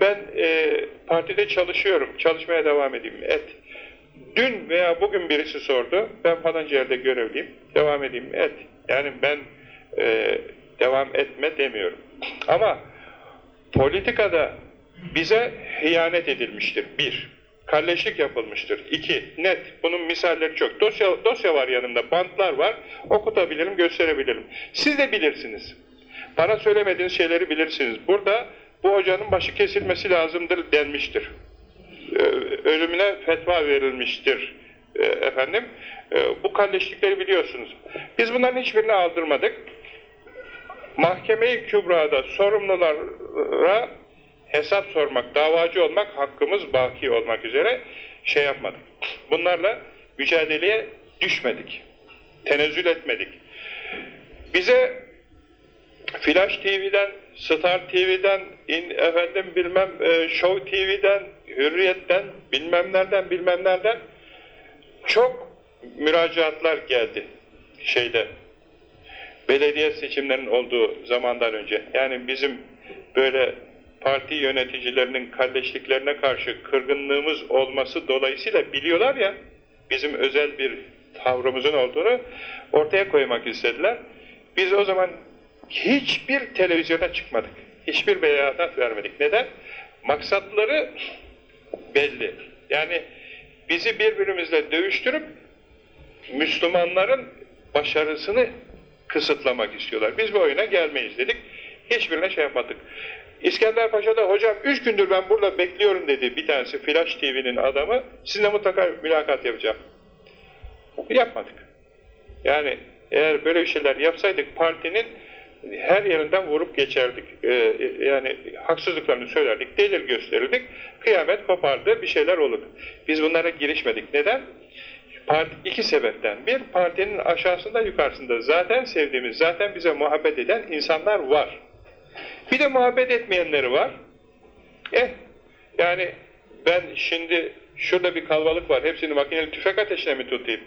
ben e, partide çalışıyorum, çalışmaya devam edeyim. Et. Dün veya bugün birisi sordu. Ben falanca yerde görevliyim, devam edeyim. Et. Yani ben e, devam etme demiyorum. Ama politikada bize hıyanet edilmiştir. Bir. Kalleşlik yapılmıştır. İki, net. Bunun misalleri çok. Dosya, dosya var yanımda, bantlar var. Okutabilirim, gösterebilirim. Siz de bilirsiniz. Bana söylemediğiniz şeyleri bilirsiniz. Burada bu hocanın başı kesilmesi lazımdır denmiştir. Ölümüne fetva verilmiştir. Efendim, bu kalleşlikleri biliyorsunuz. Biz bunların hiçbirini aldırmadık. Mahkeme-i Kübra'da sorumlulara hesap sormak, davacı olmak, hakkımız baki olmak üzere şey yapmadık. Bunlarla mücadeleye düşmedik. Tenezzül etmedik. Bize Flash TV'den, Star TV'den, in, efendim bilmem e, Show TV'den, Hürriyet'ten, bilmem nereden, bilmem nereden çok müracaatlar geldi şeyde belediye seçimlerinin olduğu zamandan önce. Yani bizim böyle parti yöneticilerinin kalleşliklerine karşı kırgınlığımız olması dolayısıyla biliyorlar ya bizim özel bir tavrımızın olduğunu ortaya koymak istediler. Biz o zaman hiçbir televizyona çıkmadık. Hiçbir beyanat vermedik. Neden? Maksatları belli. Yani bizi birbirimizle dövüştürüp Müslümanların başarısını kısıtlamak istiyorlar. Biz bu oyuna gelmeyiz dedik. Hiçbirine şey yapmadık. İskender Paşa'da hocam üç gündür ben burada bekliyorum dedi bir tanesi Flash TV'nin adamı. Sizinle mutlaka mülakat yapacağım. Yapmadık. Yani eğer böyle bir şeyler yapsaydık partinin her yerinden vurup geçerdik. Ee, yani haksızlıklarını söylerdik, delil gösterirdik. Kıyamet kopardı, bir şeyler olurdu. Biz bunlara girişmedik. Neden? Parti, iki sebepten. Bir, partinin aşağısında yukarısında zaten sevdiğimiz, zaten bize muhabbet eden insanlar var. Bir de muhabbet etmeyenleri var. Eh, yani ben şimdi şurada bir kalabalık var, hepsini makineli tüfek ateşine mi tutayım?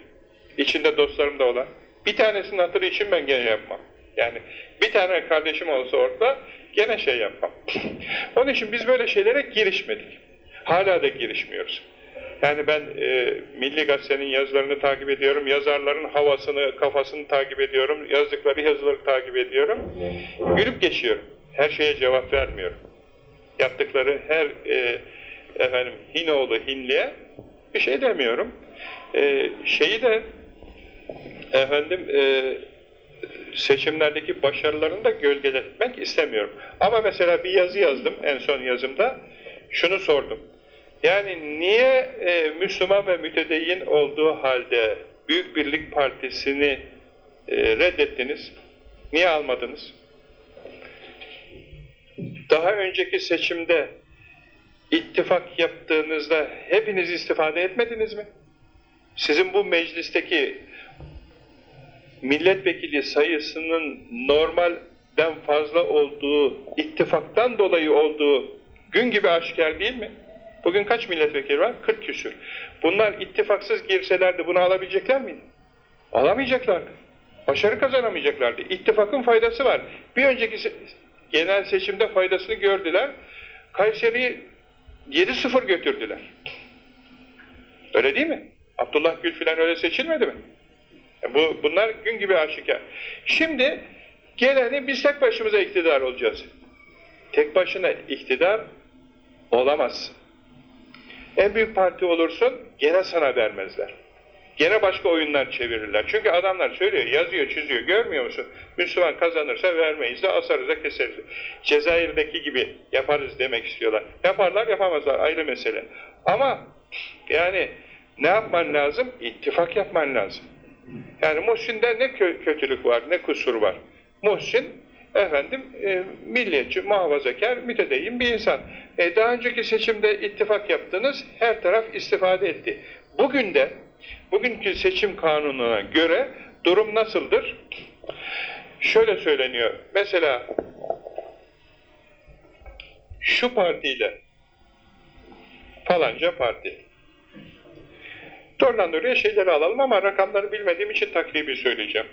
İçinde dostlarım da olan. Bir tanesinin hatırı için ben gene yapmam. Yani bir tane kardeşim olsa orada gene şey yapmam. Onun için biz böyle şeylere girişmedik. Hala da girişmiyoruz. Yani ben e, Milli Gazete'nin yazılarını takip ediyorum, yazarların havasını, kafasını takip ediyorum, yazdıkları yazıları takip ediyorum. Gülüp geçiyorum. Her şeye cevap vermiyorum. Yaptıkları her e, efendim Hinoğlu Hinli'ye bir şey demiyorum. E, şeyi de efendim e, seçimlerdeki başarılarını da gölgeletmek istemiyorum. Ama mesela bir yazı yazdım en son yazımda. Şunu sordum. Yani niye e, Müslüman ve mütedeyyin olduğu halde Büyük Birlik Partisi'ni e, reddettiniz? Niye almadınız? Daha önceki seçimde ittifak yaptığınızda hepiniz istifade etmediniz mi? Sizin bu meclisteki milletvekili sayısının normalden fazla olduğu, ittifaktan dolayı olduğu gün gibi aşikar değil mi? Bugün kaç milletvekili var? 40 küsür. Bunlar ittifaksız girselerdi bunu alabilecekler miydi? Alamayacaklardı. Başarı kazanamayacaklardı. İttifakın faydası var. Bir önceki genel seçimde faydasını gördüler. Kayseri'yi 7-0 götürdüler. Öyle değil mi? Abdullah Gül filan öyle seçilmedi mi? E bu, bunlar gün gibi aşikar. Şimdi geleni biz tek başımıza iktidar olacağız. Tek başına iktidar olamazsın. En büyük parti olursun, gene sana vermezler. Gene başka oyunlar çevirirler. Çünkü adamlar söylüyor, yazıyor, çiziyor. Görmüyor musun? Müslüman kazanırsa vermeyiz de asarız da keseriz. Cezayir'deki gibi yaparız demek istiyorlar. Yaparlar, yapamazlar. Ayrı mesele. Ama yani ne yapman lazım? İttifak yapman lazım. Yani Muhsin'de ne kö kötülük var, ne kusur var. Muhsin, efendim, e, milliyetçi, muhafazakar, mütedeyyin bir insan. E, daha önceki seçimde ittifak yaptınız, her taraf istifade etti. Bugün de, bugünkü seçim kanununa göre durum nasıldır? Şöyle söyleniyor, mesela şu partiyle falanca parti, Doğrudan şeyleri alalım ama rakamları bilmediğim için takribi söyleyeceğim.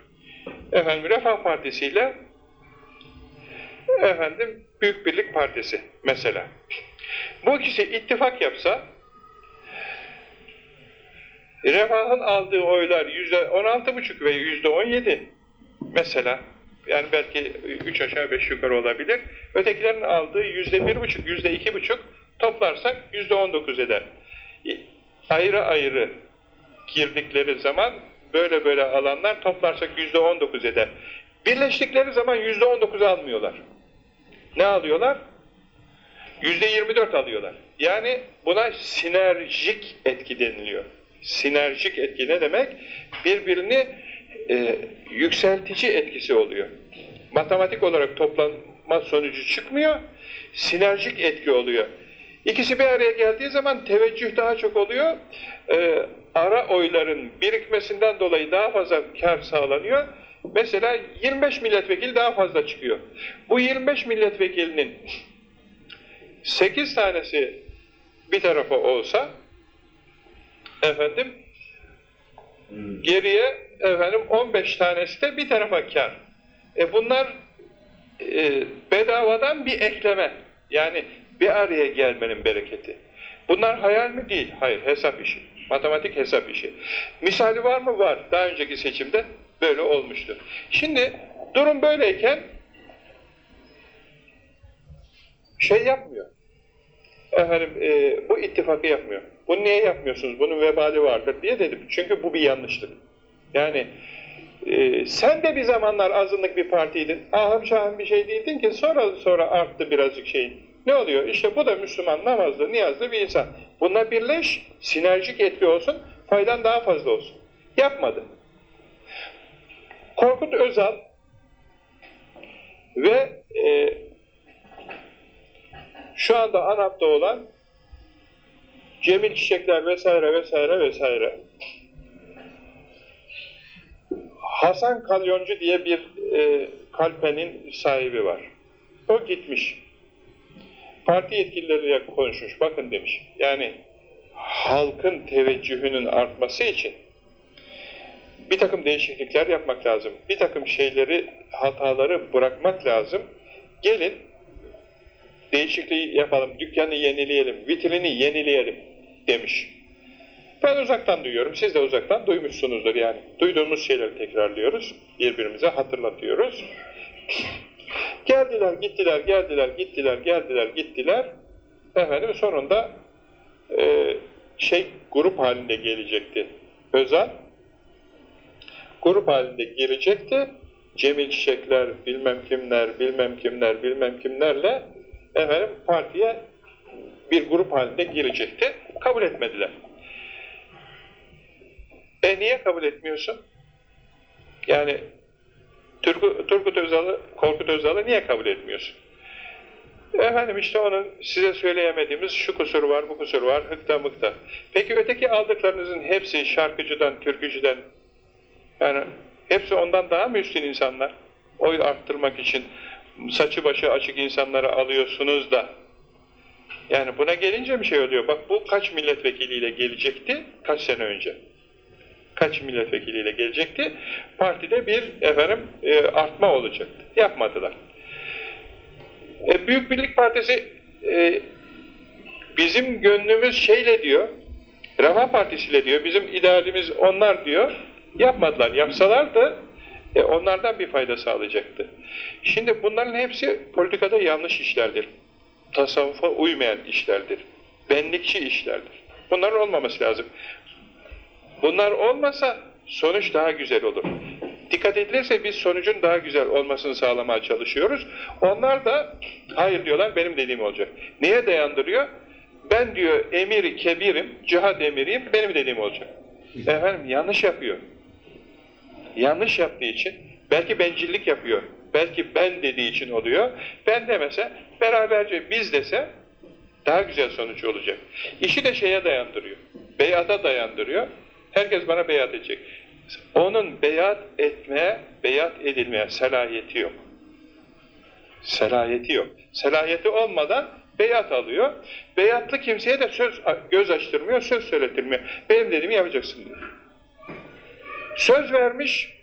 Efendim Refah Partisi ile efendim Büyük Birlik Partisi mesela. Bu ikisi ittifak yapsa Refah'ın aldığı oylar yüzde on altı buçuk ve yüzde on yedi mesela yani belki üç aşağı beş yukarı olabilir. Ötekilerin aldığı yüzde bir buçuk, yüzde iki buçuk toplarsak yüzde on dokuz eder. Ayrı ayrı girdikleri zaman böyle böyle alanlar toplarsak yüzde on dokuz eder. Birleştikleri zaman yüzde on dokuz almıyorlar. Ne alıyorlar? Yüzde yirmi dört alıyorlar. Yani buna sinerjik etki deniliyor. Sinerjik etki ne demek? Birbirini e, yükseltici etkisi oluyor. Matematik olarak toplanma sonucu çıkmıyor, sinerjik etki oluyor. İkisi bir araya geldiği zaman teveccüh daha çok oluyor, e, ara oyların birikmesinden dolayı daha fazla kar sağlanıyor. Mesela 25 milletvekili daha fazla çıkıyor. Bu 25 milletvekilinin 8 tanesi bir tarafa olsa efendim Geriye efendim 15 tanesi de bir tarafa kar. E bunlar e, bedavadan bir ekleme. Yani bir araya gelmenin bereketi. Bunlar hayal mi? Değil. Hayır, hesap işi. Matematik hesap işi. Misali var mı? Var. Daha önceki seçimde böyle olmuştu. Şimdi durum böyleyken şey yapmıyor. Efendim e, bu ittifakı yapmıyor. Bunu niye yapmıyorsunuz? Bunun vebali vardır diye dedim. Çünkü bu bir yanlıştır. Yani e, sen de bir zamanlar azınlık bir partiydin. Ahım şahım bir şey değildin ki sonra sonra arttı birazcık şeyin. Ne oluyor? İşte bu da Müslüman, namazlı, niyazlı bir insan. Bununla birleş, sinerjik etki olsun, faydan daha fazla olsun. Yapmadı. Korkut Özal ve e, şu anda ANAP'ta olan Cemil Çiçekler vesaire vesaire vesaire. Hasan Kalyoncu diye bir e, kalpenin sahibi var. O gitmiş. Parti yetkilileriyle konuşmuş. Bakın demiş. Yani halkın teveccühünün artması için bir takım değişiklikler yapmak lazım. Bir takım şeyleri, hataları bırakmak lazım. Gelin değişikliği yapalım, dükkanı yenileyelim, vitrini yenileyelim demiş. Ben uzaktan duyuyorum, siz de uzaktan duymuşsunuzdur yani. Duyduğumuz şeyleri tekrarlıyoruz, birbirimize hatırlatıyoruz. Geldiler, gittiler, geldiler, gittiler, geldiler, gittiler. Efendim sonunda e, şey grup halinde gelecekti. Özel grup halinde girecekti. Cemil Çiçekler, bilmem kimler, bilmem kimler, bilmem kimlerle efendim partiye bir grup halinde girecekti. Kabul etmediler. E niye kabul etmiyorsun? Yani Turgut, Turgut Özal'ı, Korkut Özal'ı niye kabul etmiyorsun? Efendim işte onun size söyleyemediğimiz şu kusur var, bu kusur var, hıkta mıkta. Peki öteki aldıklarınızın hepsi şarkıcıdan, türkücüden, yani hepsi ondan daha mı üstün insanlar? Oy arttırmak için saçı başı açık insanları alıyorsunuz da. Yani buna gelince bir şey oluyor. Bak bu kaç milletvekiliyle gelecekti? Kaç sene önce? Kaç milletvekiliyle gelecekti? Partide bir efendim e, artma olacaktı. Yapmadılar. E, Büyük Birlik Partisi e, bizim gönlümüz şeyle diyor, Refah Partisi'yle diyor, bizim idealimiz onlar diyor. Yapmadılar. Yapsalar da e, onlardan bir fayda sağlayacaktı. Şimdi bunların hepsi politikada yanlış işlerdir. Tasavvufa uymayan işlerdir. Benlikçi işlerdir. Bunların olmaması lazım. Bunlar olmasa sonuç daha güzel olur. Dikkat edilirse biz sonucun daha güzel olmasını sağlamaya çalışıyoruz. Onlar da hayır diyorlar benim dediğim olacak. Neye dayandırıyor? Ben diyor emiri kebirim, cihad emiriyim, benim dediğim olacak. Efendim yanlış yapıyor. Yanlış yaptığı için, belki bencillik yapıyor, belki ben dediği için oluyor. Ben demese, beraberce biz dese daha güzel sonuç olacak. İşi de şeye dayandırıyor, beyata dayandırıyor. Herkes bana beyat edecek. Onun beyat etmeye, beyat edilmeye selahiyeti yok. Selahiyeti yok. Selahiyeti olmadan beyat alıyor. Beyatlı kimseye de söz göz açtırmıyor, söz söyletilmiyor. Benim dediğimi yapacaksın diyor. Söz vermiş,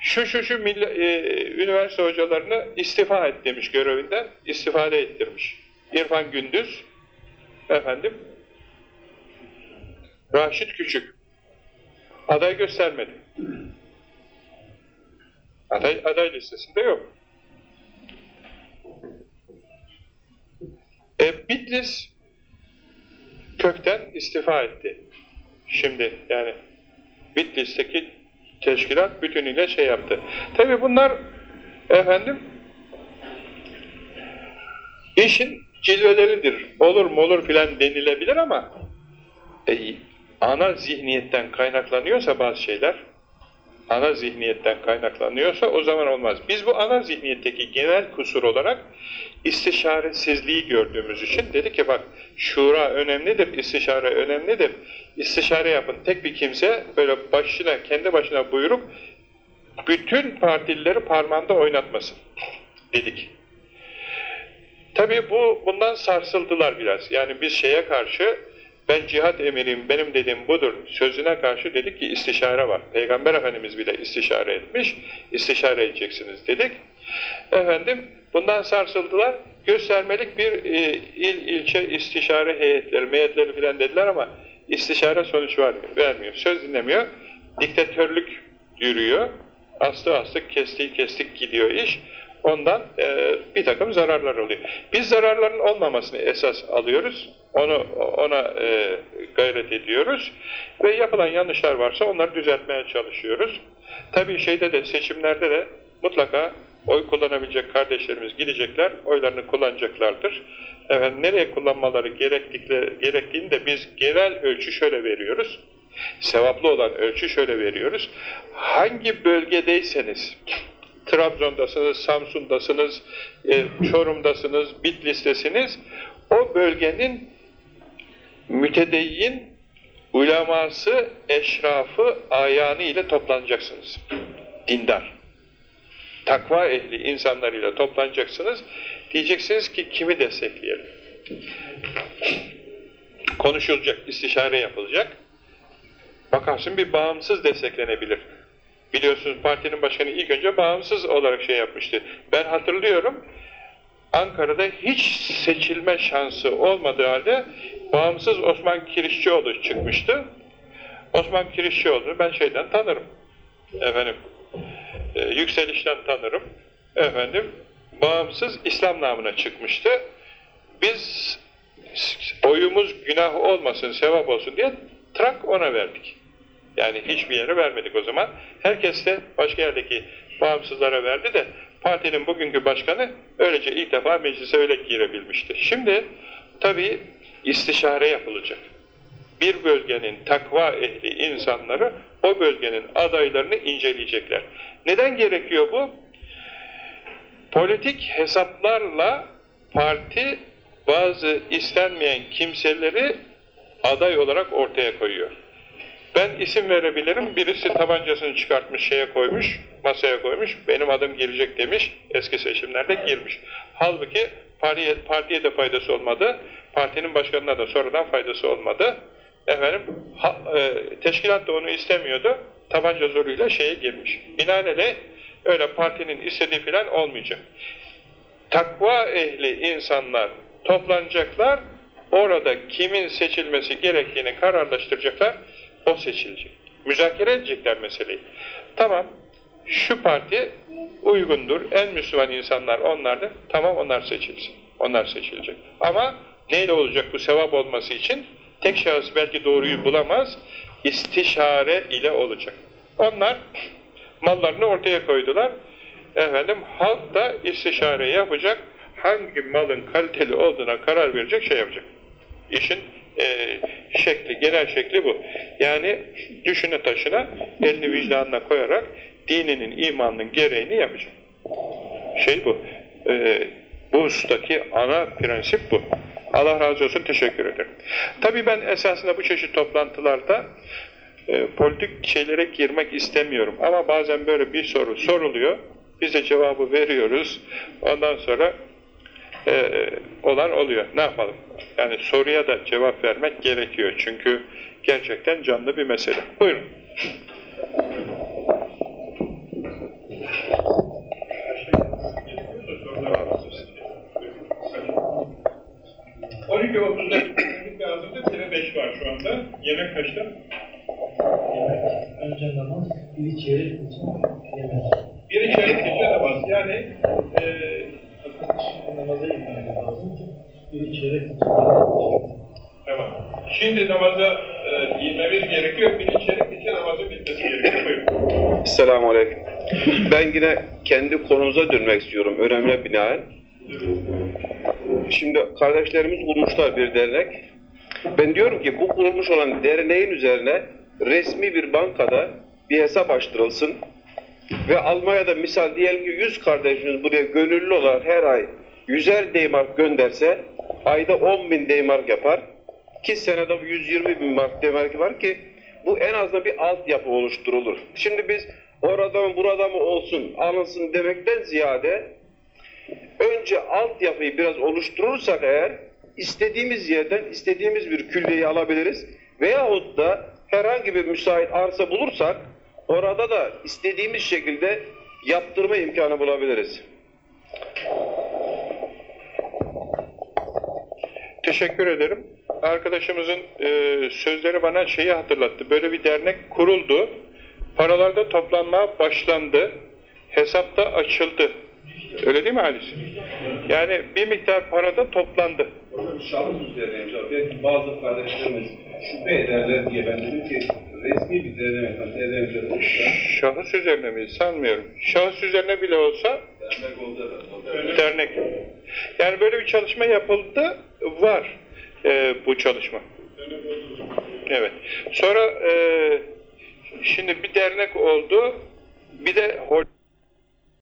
şu şu şu milli, e, üniversite hocalarını istifa et demiş görevinden, istifade ettirmiş. İrfan Gündüz, efendim, Raşit Küçük, aday göstermedi. Aday, aday listesinde yok. E, Bitlis kökten istifa etti. Şimdi yani Bitlis'teki teşkilat bütünüyle şey yaptı. Tabi bunlar efendim işin cilveleridir. Olur mu olur filan denilebilir ama e, ana zihniyetten kaynaklanıyorsa bazı şeyler ana zihniyetten kaynaklanıyorsa o zaman olmaz. Biz bu ana zihniyetteki genel kusur olarak istişaresizliği gördüğümüz için dedik ki bak şura önemlidir, istişare önemlidir. İstişare yapın. Tek bir kimse böyle başına, kendi başına buyurup bütün partilileri parmağında oynatmasın dedik. Tabii bu bundan sarsıldılar biraz. Yani biz şeye karşı ben cihat emiriyim, benim dediğim budur sözüne karşı dedik ki istişare var. Peygamber Efendimiz bile istişare etmiş, istişare edeceksiniz dedik. Efendim, bundan sarsıldılar, göstermelik bir e, il ilçe istişare heyetleri, meyetleri filan dediler ama istişare sonuç var, vermiyor, söz dinlemiyor, diktatörlük yürüyor, astı astık, kestik kestik gidiyor iş. Ondan e, bir takım zararlar oluyor. Biz zararların olmamasını esas alıyoruz. Onu ona e, gayret ediyoruz ve yapılan yanlışlar varsa onları düzeltmeye çalışıyoruz. Tabii şeyde de seçimlerde de mutlaka oy kullanabilecek kardeşlerimiz gidecekler, oylarını kullanacaklardır. Efendim, nereye kullanmaları gerektiğini de biz genel ölçü şöyle veriyoruz. Sevaplı olan ölçü şöyle veriyoruz. Hangi bölgedeyseniz, Trabzon'dasınız, Samsun'dasınız, e, Çorum'dasınız, Bitlis'tesiniz, o bölgenin mütedeyyin uleması, eşrafı, ayağını ile toplanacaksınız. Dindar. Takva ehli insanlarıyla toplanacaksınız. Diyeceksiniz ki kimi destekleyelim? Konuşulacak, istişare yapılacak. Bakarsın bir bağımsız desteklenebilir. Biliyorsunuz partinin başkanı ilk önce bağımsız olarak şey yapmıştı. Ben hatırlıyorum, Ankara'da hiç seçilme şansı olmadığı halde bağımsız Osman Kirişçioğlu çıkmıştı. Osman Kirişçioğlu'nu ben şeyden tanırım. Efendim, e, yükselişten tanırım. Efendim, bağımsız İslam namına çıkmıştı. Biz oyumuz günah olmasın, sevap olsun diye trak ona verdik. Yani hiçbir yere vermedik o zaman. Herkes de başka yerdeki bağımsızlara verdi de partinin bugünkü başkanı öylece ilk defa meclise öyle girebilmişti. Şimdi tabii istişare yapılacak. Bir bölgenin takva ehli insanları o bölgenin adaylarını inceleyecekler. Neden gerekiyor bu? Politik hesaplarla parti bazı istenmeyen kimseleri aday olarak ortaya koyuyor. Ben isim verebilirim. Birisi tabancasını çıkartmış, şeye koymuş, masaya koymuş. Benim adım girecek demiş. Eski seçimlerde girmiş. Halbuki partiye, partiye de faydası olmadı. Partinin başkanına da sonradan faydası olmadı. Efendim, ha, e, teşkilat da onu istemiyordu. Tabanca zoruyla şeye girmiş. Binaenaleyh öyle partinin istediği falan olmayacak. Takva ehli insanlar toplanacaklar. Orada kimin seçilmesi gerektiğini kararlaştıracaklar o seçilecek. Müzakere edecekler meseleyi. Tamam, şu parti uygundur, en Müslüman insanlar onlardır, tamam onlar seçilsin. Onlar seçilecek. Ama neyle olacak bu sevap olması için? Tek şahıs belki doğruyu bulamaz, istişare ile olacak. Onlar mallarını ortaya koydular. Efendim, halk da istişare yapacak, hangi malın kaliteli olduğuna karar verecek, şey yapacak. İşin e, şekli, genel şekli bu. Yani düşüne taşına, elini vicdanına koyarak dininin, imanının gereğini yapacak. Şey bu. E, bu husustaki ana prensip bu. Allah razı olsun, teşekkür ederim. Tabii ben esasında bu çeşit toplantılarda e, politik şeylere girmek istemiyorum. Ama bazen böyle bir soru soruluyor, biz de cevabı veriyoruz. Ondan sonra e, olan oluyor. Ne yapalım? Yani soruya da cevap vermek gerekiyor. Çünkü gerçekten canlı bir mesele. Buyurun. Beş var şu anda. Yemek kaçta? Önce namaz, bir çeyrek için yemek. Bir çeyrek gece namaz. Yani e, Namaza gitmemiz lazım ki bir için Tamam. Şimdi namaza e, girmemiz gerekiyor. Bir çeyrek geçe namazın bitmesi gerekiyor. Buyurun. Selamun Aleyküm. Ben yine kendi konumuza dönmek istiyorum önemli binaen. Şimdi kardeşlerimiz kurmuşlar bir dernek. Ben diyorum ki bu kurulmuş olan derneğin üzerine resmi bir bankada bir hesap açtırılsın. Ve Almanya'da misal diyelim ki 100 kardeşimiz buraya gönüllü olarak her ay 100'er D-mark gönderse ayda 10 bin D-mark yapar. Ki senede bu 120 bin mark D-mark var ki bu en azından bir altyapı oluşturulur. Şimdi biz orada mı burada mı olsun alınsın demekten ziyade önce altyapıyı biraz oluşturursak eğer istediğimiz yerden istediğimiz bir külliyeyi alabiliriz. Veyahut da herhangi bir müsait arsa bulursak orada da istediğimiz şekilde yaptırma imkanı bulabiliriz. Teşekkür ederim. Arkadaşımızın e, sözleri bana şeyi hatırlattı. Böyle bir dernek kuruldu. Paralarda toplanmaya başlandı. Hesapta açıldı. Öyle değil mi Halis? Yani bir miktar parada toplandı. Hocam şahıs üzerineymiş abi. Belki bazı kardeşlerimiz şüphe ederler diye ben dedim ki resmi bir dernek, hani dernek üzerinde olursa, Şahıs üzerine mi? Sanmıyorum. Şahıs üzerine bile olsa dernek olacak. dernek. Yani böyle bir çalışma yapıldı, var e, bu çalışma. Evet. Sonra e, şimdi bir dernek oldu, bir de